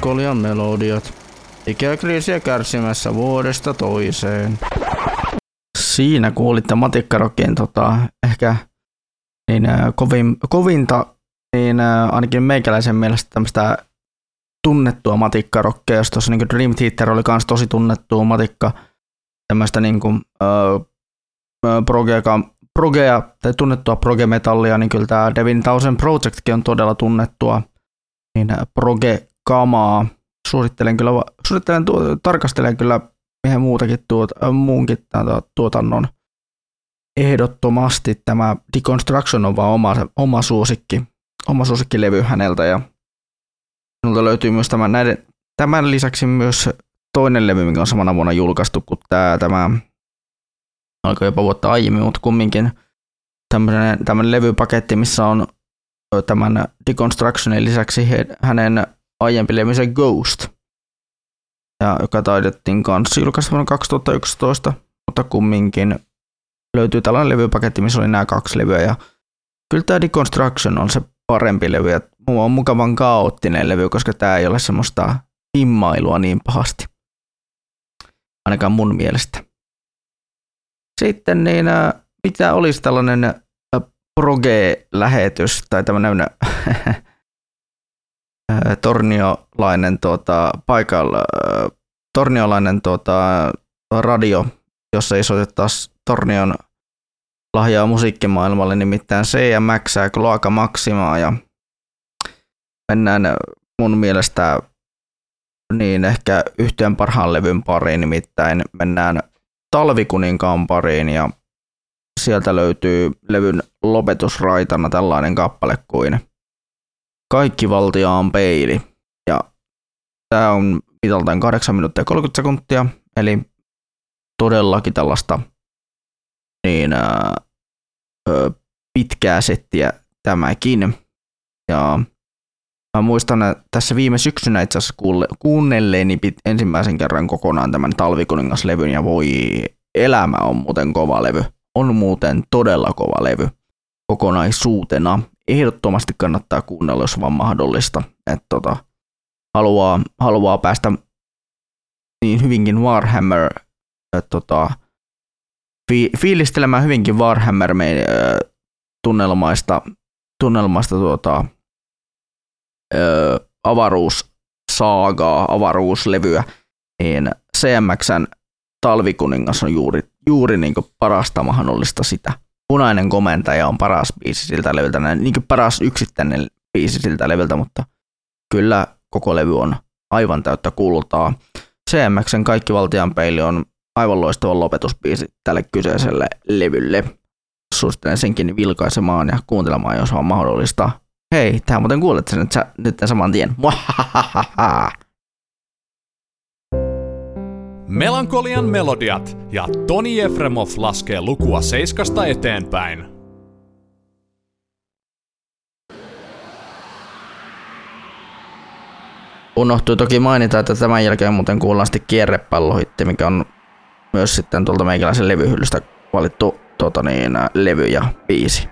Melankolian melodiat. Ikäkriisiä kärsimässä vuodesta toiseen. Siinä kuulitte Matikkarokkien tota, ehkä niin, äh, kovin, kovinta, niin äh, ainakin meikäläisen mielestä tämmöistä tunnettua matikkarokkeja, jos tuossa niin Dream Theater oli kans tosi tunnettua matikka, tämmöistä niin kuin, äh, progea, progea, tai tunnettua proge-metallia, niin kyllä tämä Devin Thousand Projectkin on todella tunnettua niin proge-kamaa. Suosittelen kyllä, suosittelen tuo, tarkastelen kyllä mihin muutakin tuot, äh, muunkin tuotannon ehdottomasti. Tämä Deconstruction on vaan oma, oma suosikki, oma suosikkilevy häneltä ja minulta löytyy myös tämän, näiden, tämän lisäksi myös toinen levy, mikä on samana vuonna julkaistu kuin tämä, tämä alkoi jopa vuotta aiemmin, mutta kumminkin tämmöinen, levypaketti, missä on tämän Deconstructionin lisäksi hänen aiempi levynsä Ghost, ja, joka taidettiin kanssa julkaista vuonna 2011, mutta kumminkin löytyy tällainen levypaketti, missä oli nämä kaksi levyä, ja kyllä tämä Deconstruction on se parempi levy, ja on mukavan kaoottinen levy, koska tämä ei ole semmoista himmailua niin pahasti, ainakaan mun mielestä. Sitten niin, äh, mitä olisi tällainen äh, proge-lähetys tai tämmöinen äh, torniolainen tuota, paikalla, torniolainen tuota, radio, jossa ei soitettaisi Tornion lahjaa musiikkimaailmalle, nimittäin CMX ja Kloaka Maximaa ja mennään mun mielestä niin ehkä yhtiön parhaan levyn pariin, nimittäin mennään Talvikuninkaan pariin ja sieltä löytyy levyn lopetusraitana tällainen kappale kuin Kaikki valtia on peili. Ja tämä on mitaltaan 8 minuuttia 30 sekuntia, eli todellakin tällaista niin, ää, pitkää settiä tämäkin. Ja mä muistan että tässä viime syksynä itse asiassa kuunnelleeni pit- ensimmäisen kerran kokonaan tämän Talvikuningas-levyn ja voi elämä on muuten kova levy. On muuten todella kova levy kokonaisuutena. Ehdottomasti kannattaa kuunnella, jos vaan mahdollista. Et tota, haluaa, haluaa päästä niin hyvinkin Warhammer et tota, fi, fiilistelemään hyvinkin Warhammer me, ö, tunnelmaista, tunnelmaista tuota, ö, avaruussaagaa, avaruuslevyä, niin CMXn Talvikuningas on juuri, juuri niin parasta mahdollista sitä. Punainen komentaja on paras biisi siltä levyltä, niin paras yksittäinen biisi siltä levyltä, mutta kyllä koko levy on aivan täyttä kultaa. CMXn Kaikki valtian peili on aivan loistava lopetusbiisi tälle kyseiselle levylle. Suosittelen senkin vilkaisemaan ja kuuntelemaan, jos on mahdollista. Hei, tähän muuten kuulet sen nyt, nyt saman tien. Muahahaha. Melankolian melodiat ja Toni Efremov laskee lukua seiskasta eteenpäin. Unohtui toki mainita, että tämän jälkeen muuten kuullaan sitten kierrepallohitti, mikä on myös sitten tuolta meikäläisen levyhyllystä valittu tota niin, levy ja biisi.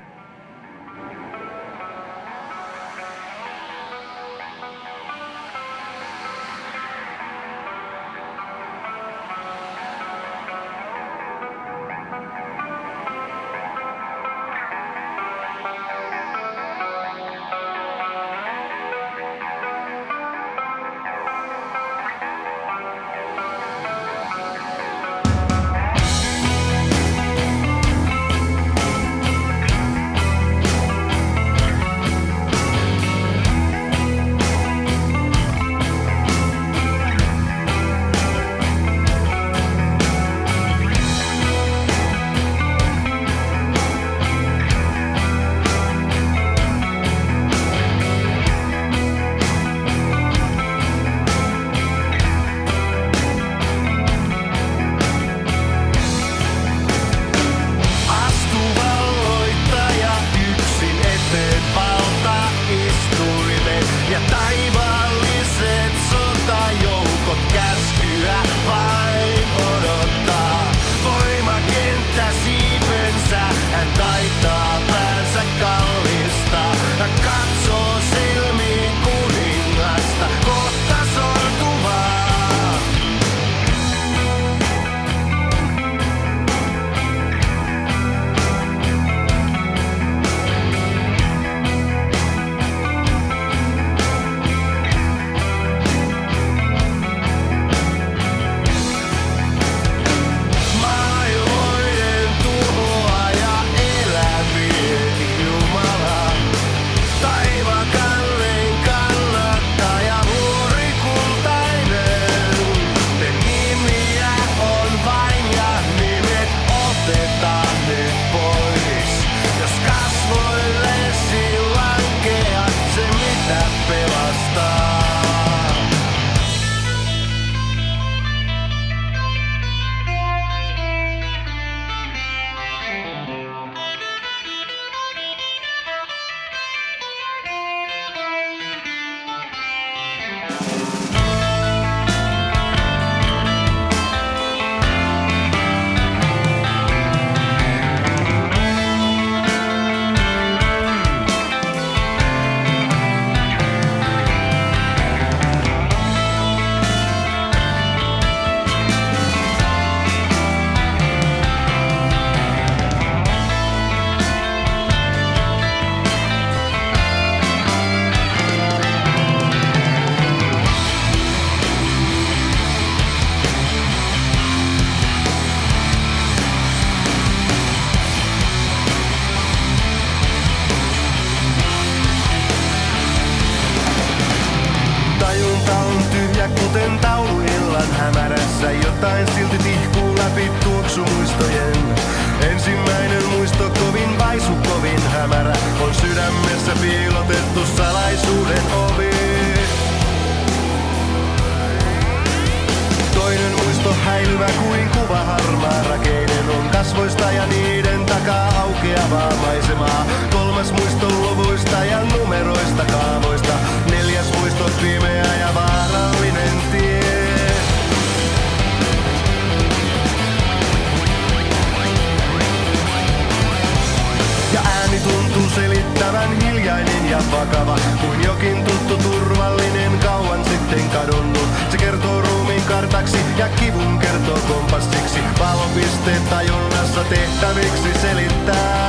Kartaksi ja kivun kertoo kompassiksi Valopisteet tajunnassa tehtäviksi selittää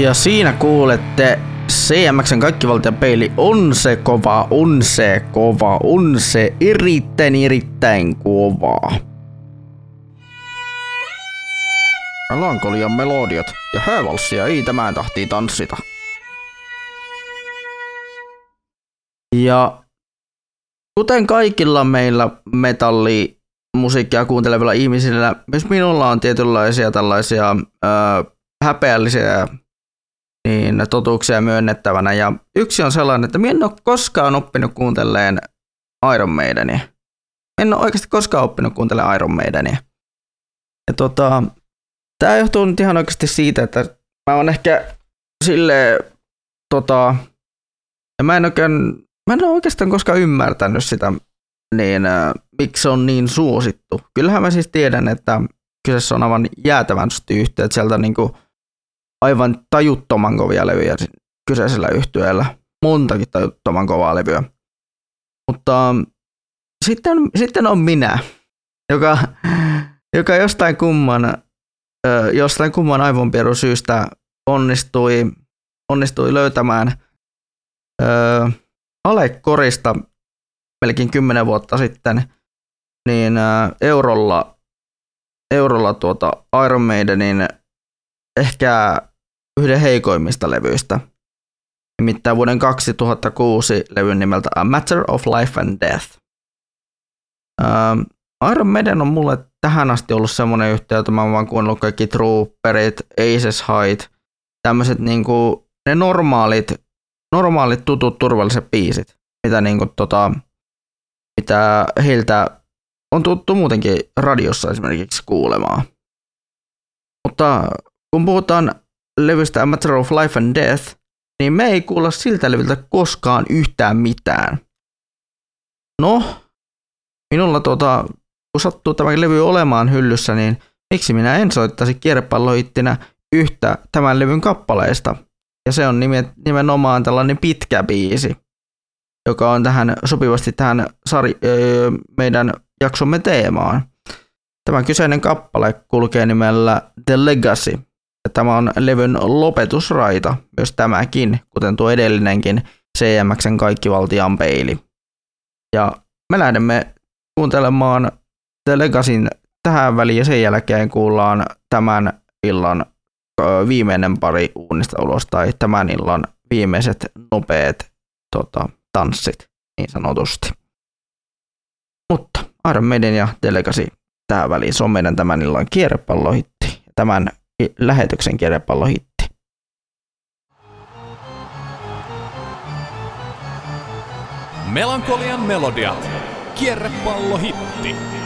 Ja siinä kuulette CMXn kaikkivaltian peili on se kova, on se kova, on se erittäin erittäin kova. Melankolian melodiat ja häävalssia ei tämän tahtiin tanssita. Ja kuten kaikilla meillä metallimusiikkia kuuntelevilla ihmisillä, myös minulla on tietynlaisia tällaisia ö, häpeällisiä niin, totuuksia myönnettävänä. Ja yksi on sellainen, että minä en ole koskaan oppinut kuunteleen Iron Maidenia. En ole oikeasti koskaan oppinut kuuntelemaan Iron Maidenia. Ja tota, tämä johtuu nyt ihan oikeasti siitä, että mä oon ehkä sille tota, ja mä en oikein, mä en ole oikeastaan koskaan ymmärtänyt sitä, niin äh, miksi se on niin suosittu. Kyllähän mä siis tiedän, että kyseessä on aivan jäätävän yhteyt sieltä niinku aivan tajuttoman kovia levyjä kyseisellä yhtyeellä. Montakin tajuttoman kovaa levyä. Mutta sitten, sitten on minä, joka, joka jostain kumman, jostain kumman aivonpierun syystä onnistui, onnistui löytämään ö, Alekorista melkein kymmenen vuotta sitten niin eurolla, eurolla tuota Iron Maidenin ehkä yhden heikoimmista levyistä. Nimittäin vuoden 2006 levyn nimeltä A Matter of Life and Death. Uh, Iron Maiden on mulle tähän asti ollut semmoinen yhtiö, että mä oon vaan kuunnellut kaikki Trooperit, Aces Height, tämmöiset niinku, ne normaalit, normaalit tutut turvalliset biisit, mitä, niinku, tota, mitä heiltä on tuttu muutenkin radiossa esimerkiksi kuulemaan. Mutta kun puhutaan levystä A Matter of Life and Death, niin me ei kuulla siltä levyltä koskaan yhtään mitään. No, minulla tuota, kun sattuu tämä levy olemaan hyllyssä, niin miksi minä en soittaisi kierrepallohittinä yhtä tämän levyn kappaleista? Ja se on nimenomaan tällainen pitkä biisi, joka on tähän sopivasti tähän sari, öö, meidän jaksomme teemaan. Tämä kyseinen kappale kulkee nimellä The Legacy – Tämä on levyn lopetusraita, myös tämäkin, kuten tuo edellinenkin CMXn kaikkivaltian peili. Ja me lähdemme kuuntelemaan The Legacyn tähän väliin ja sen jälkeen kuullaan tämän illan viimeinen pari uunista ulos tai tämän illan viimeiset nopeat tota, tanssit niin sanotusti. Mutta Iron Maiden ja The Legacy tähän väliin. Se on meidän tämän illan kierrepallohitti. Tämän lähetyksen kierrepallohitti. Melankolian melodiat. Kierrepallohitti. Tell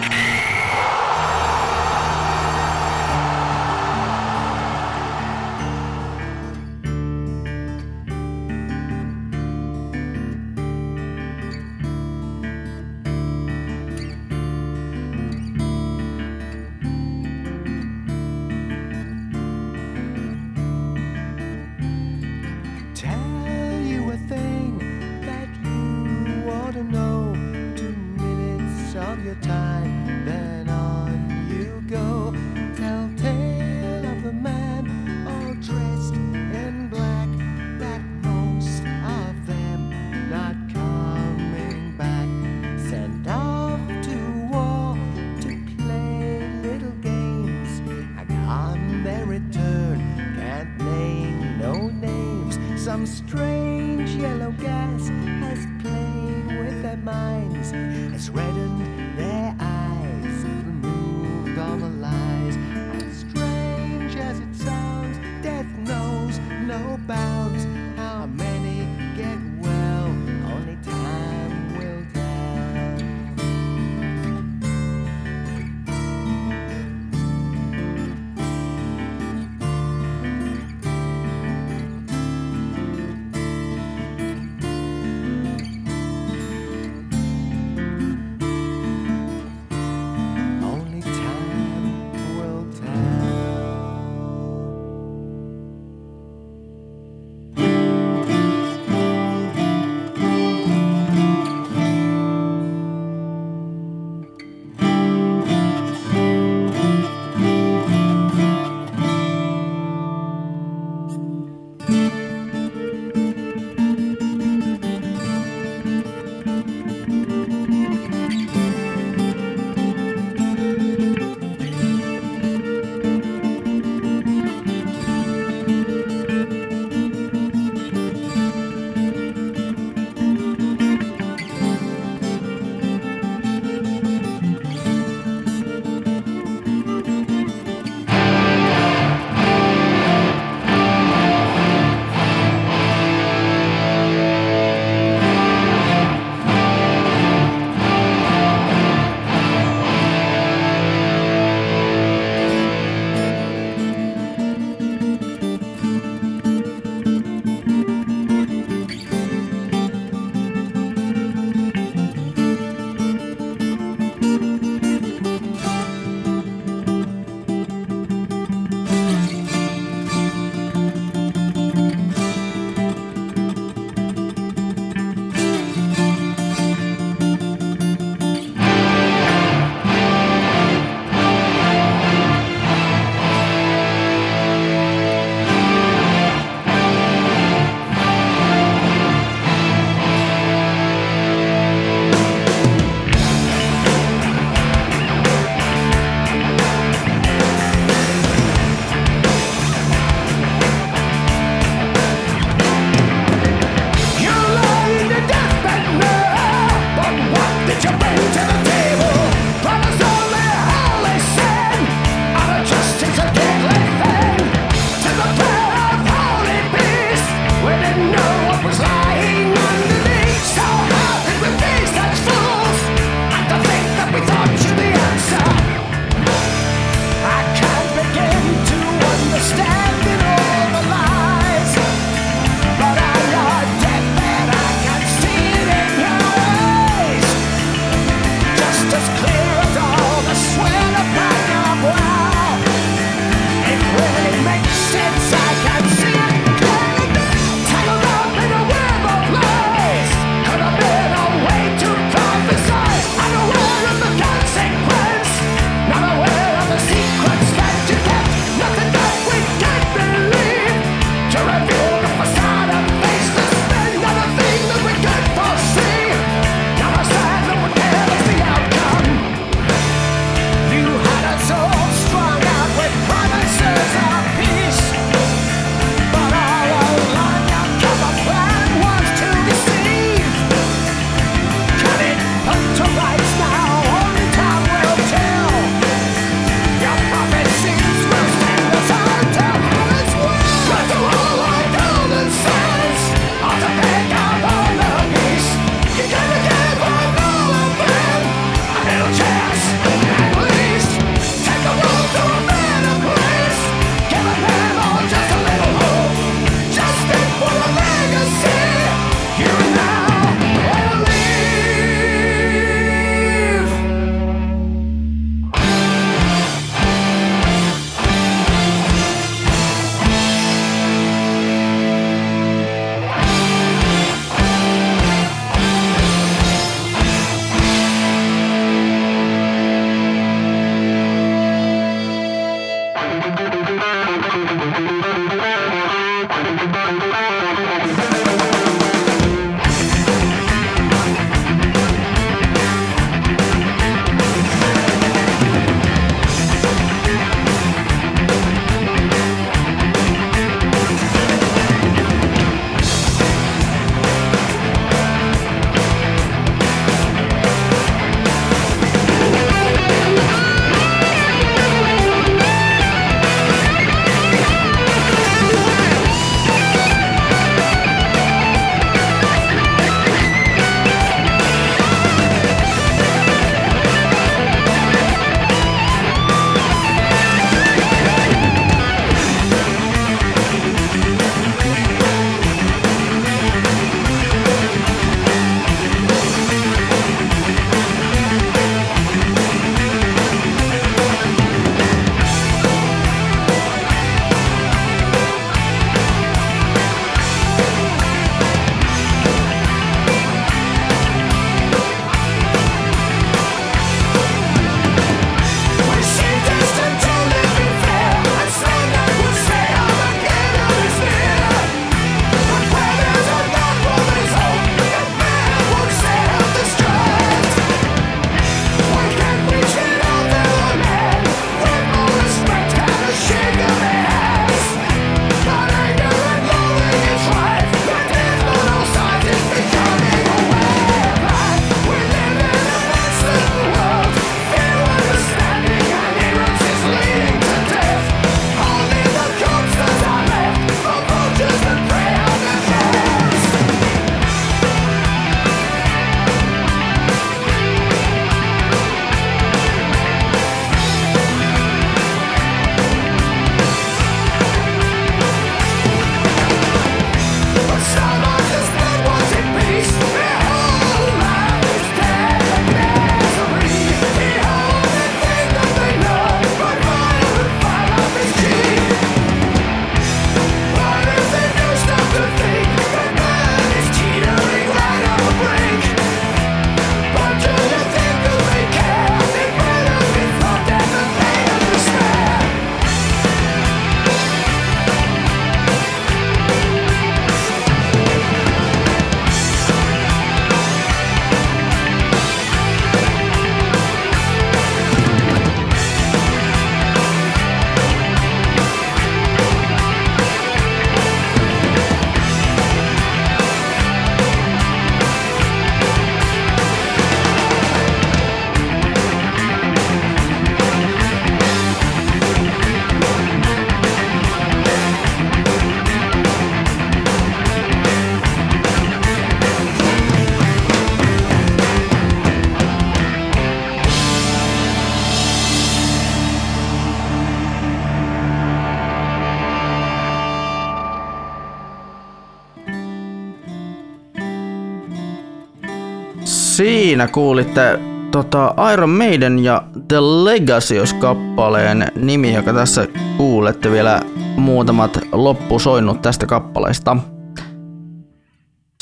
Siinä kuulitte tota, Iron Maiden ja The Legacy-kappaleen nimi, joka tässä kuulette vielä muutamat loppusoinnut tästä kappaleesta.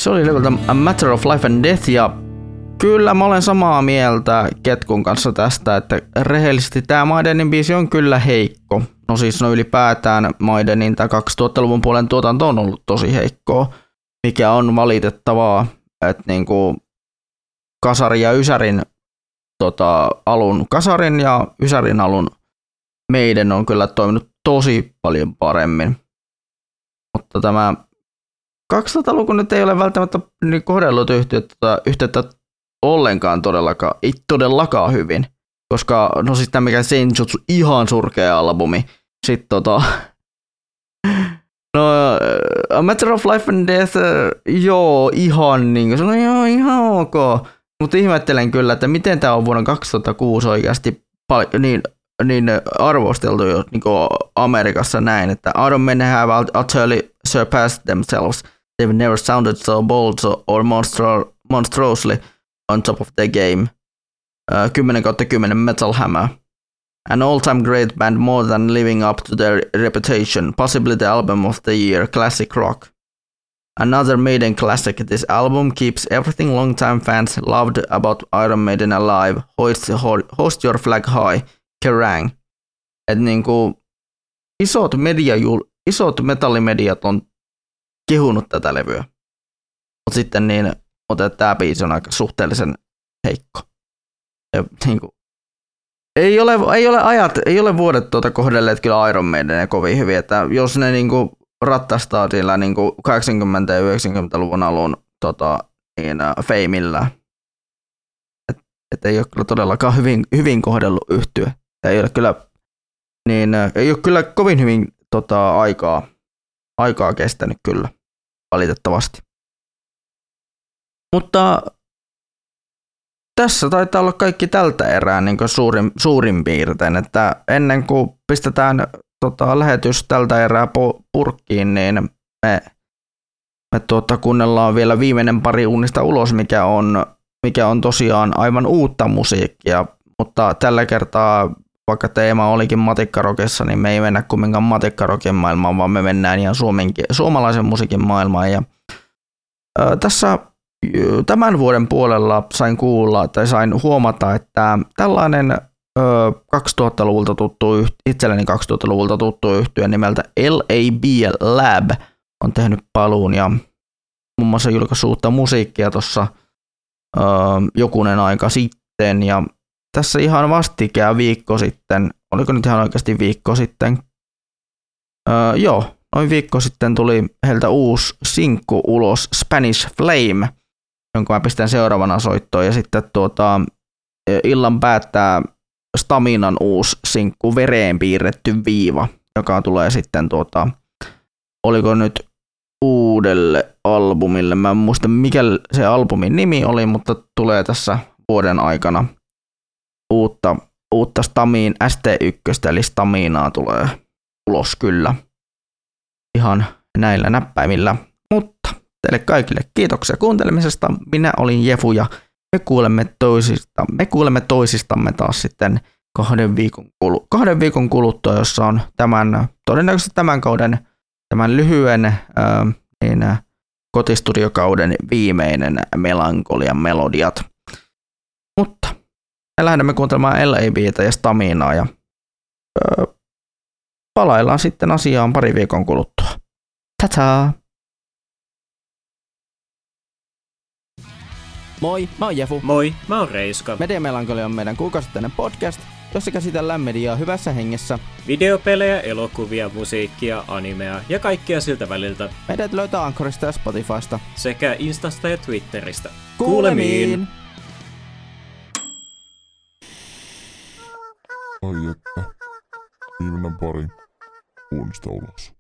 Se oli levyltä A Matter of Life and Death ja kyllä mä olen samaa mieltä Ketkun kanssa tästä, että rehellisesti tämä Maidenin biisi on kyllä heikko. No siis no ylipäätään Maidenin tämä 2000-luvun puolen tuotanto on ollut tosi heikkoa, mikä on valitettavaa, että niinku Kasarin ja Ysärin tota, alun, Kasarin ja Ysärin alun meidän on kyllä toiminut tosi paljon paremmin. Mutta tämä 200-luku nyt ei ole välttämättä niin kohdellut yhteyttä, yhteyttä ollenkaan todellakaan, ei todellakaan hyvin. Koska, no siis tämä mikä Senjutsu, ihan surkea albumi. Sitten tota, No, A Matter of Life and Death, joo, ihan niin kuin, se on joo, ihan ok. Mutta ihmettelen kyllä, että miten tämä on vuonna 2006 oikeasti niin, niin arvosteltu jo niin Amerikassa näin, että Iron Men have utterly surpassed themselves. They've never sounded so bold or monstro- monstrously on top of the game. Uh, 10 kautta 10 Metal Hammer. An all-time great band more than living up to their reputation, possibly the album of the year, classic rock. Another Maiden classic, this album keeps everything longtime fans loved about Iron Maiden alive. Hoist, hoist your flag high, Kerrang! Et niinku, isot, media, isot metallimediat on kehunut tätä levyä. Mutta sitten niin, mutta tämä biisi on aika suhteellisen heikko. Ja, niin kuin, ei ole, ei ole ajat, ei ole vuodet tuota kohdelleet kyllä Iron Maidenia kovin hyvin, että jos ne niin rattastaa sillä niin kuin 80- ja 90-luvun alun tota, niin, äh, feimillä, että et ei ole kyllä todellakaan hyvin, hyvin kohdellut yhtyä. Ei ole kyllä, niin, äh, ei ole kyllä kovin hyvin tota, aikaa, aikaa kestänyt kyllä, valitettavasti. Mutta tässä taitaa olla kaikki tältä erää niin suurin, suurin piirtein, että ennen kuin pistetään tota, lähetys tältä erää purkkiin, niin me, me tuota, kuunnellaan vielä viimeinen pari uunista ulos, mikä on, mikä on tosiaan aivan uutta musiikkia, mutta tällä kertaa vaikka teema olikin matikkarokessa, niin me ei mennä kumminkaan matikkarokin maailmaan, vaan me mennään ihan suomenkin, suomalaisen musiikin maailmaan. Ja, ö, tässä tämän vuoden puolella sain kuulla tai sain huomata, että tällainen ö, 2000-luvulta tuttu, itselleni 2000-luvulta tuttu yhtyö nimeltä LAB Lab on tehnyt paluun ja muun muassa julkaissut uutta musiikkia tuossa jokunen aika sitten. Ja tässä ihan vastikään viikko sitten, oliko nyt ihan oikeasti viikko sitten, öö, joo, noin viikko sitten tuli heiltä uusi sinkku ulos, Spanish Flame, jonka mä pistän seuraavana soittoon. Ja sitten tuota, illan päättää Staminan uusi sinkku, vereen piirretty viiva, joka tulee sitten tuota, oliko nyt uudelle albumille, mä en muista mikä se albumin nimi oli, mutta tulee tässä vuoden aikana uutta, uutta Stamiin ST1, eli Staminaa tulee ulos kyllä ihan näillä näppäimillä. Mutta teille kaikille kiitoksia kuuntelemisesta. Minä olin Jefu ja me kuulemme, toisista, me kuulemme toisistamme taas sitten kahden viikon, kulu, kahden viikon kuluttua, jossa on tämän, todennäköisesti tämän kauden, tämän lyhyen ää, niin, kotistudiokauden viimeinen melankolian melodiat. Mutta me lähdemme kuuntelemaan LABtä ja Staminaa ja öö, palaillaan sitten asiaan pari viikon kuluttua. Tataa! Moi, mä oon Jefu. Moi, mä oon Reiska. Media Melankolia on meidän kuukausittainen podcast, jossa käsitellään mediaa hyvässä hengessä. Videopelejä, elokuvia, musiikkia, animea ja kaikkea siltä väliltä. Meidät löytää Ankorista ja Spotifysta. Sekä Instasta ja Twitteristä. Kuulemiin! Ai että. Viimeinen pari. Uunista ulos.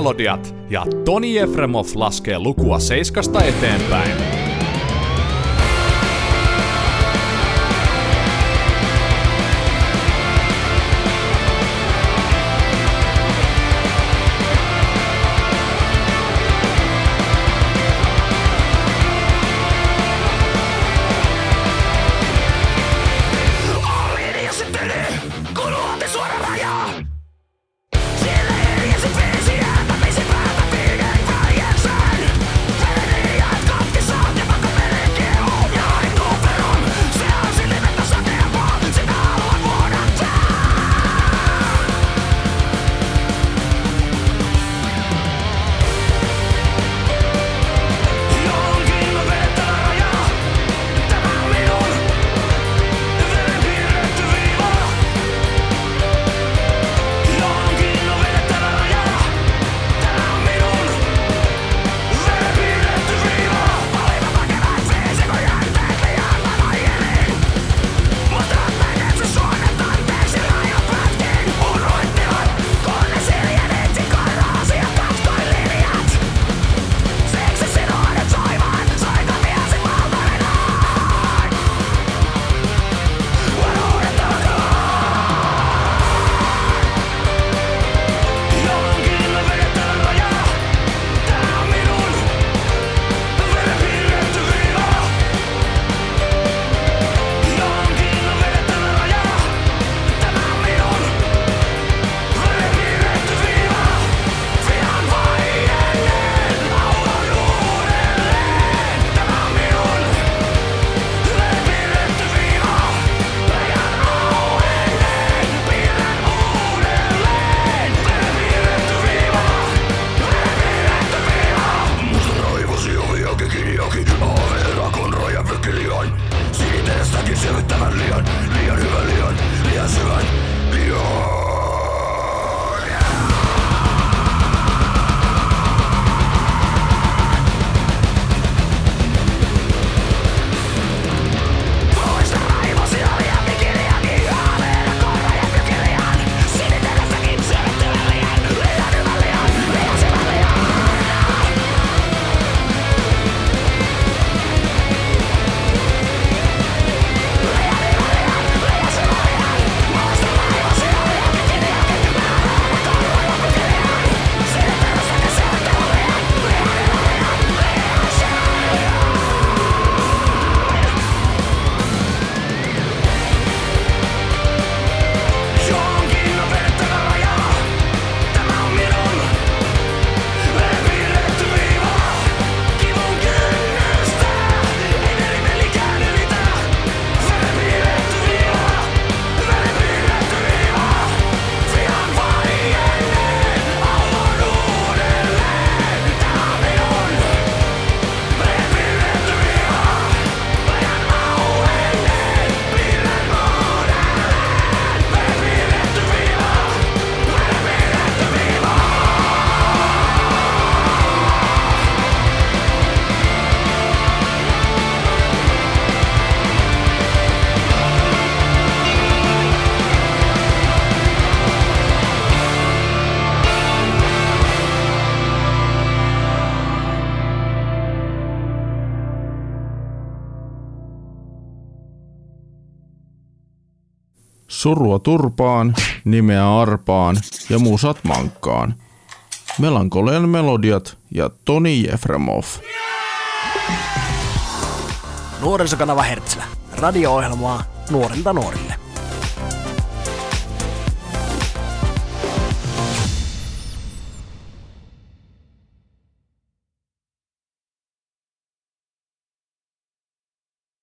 Melodiat ja Toni Efremov laskee lukua seiskasta eteenpäin. Surua turpaan, nimeä arpaan ja musat mankkaan. Melankolian melodiat ja Toni Jefremov. Nuorisokanava Hertsilä. Radio-ohjelmaa nuorilta nuorille.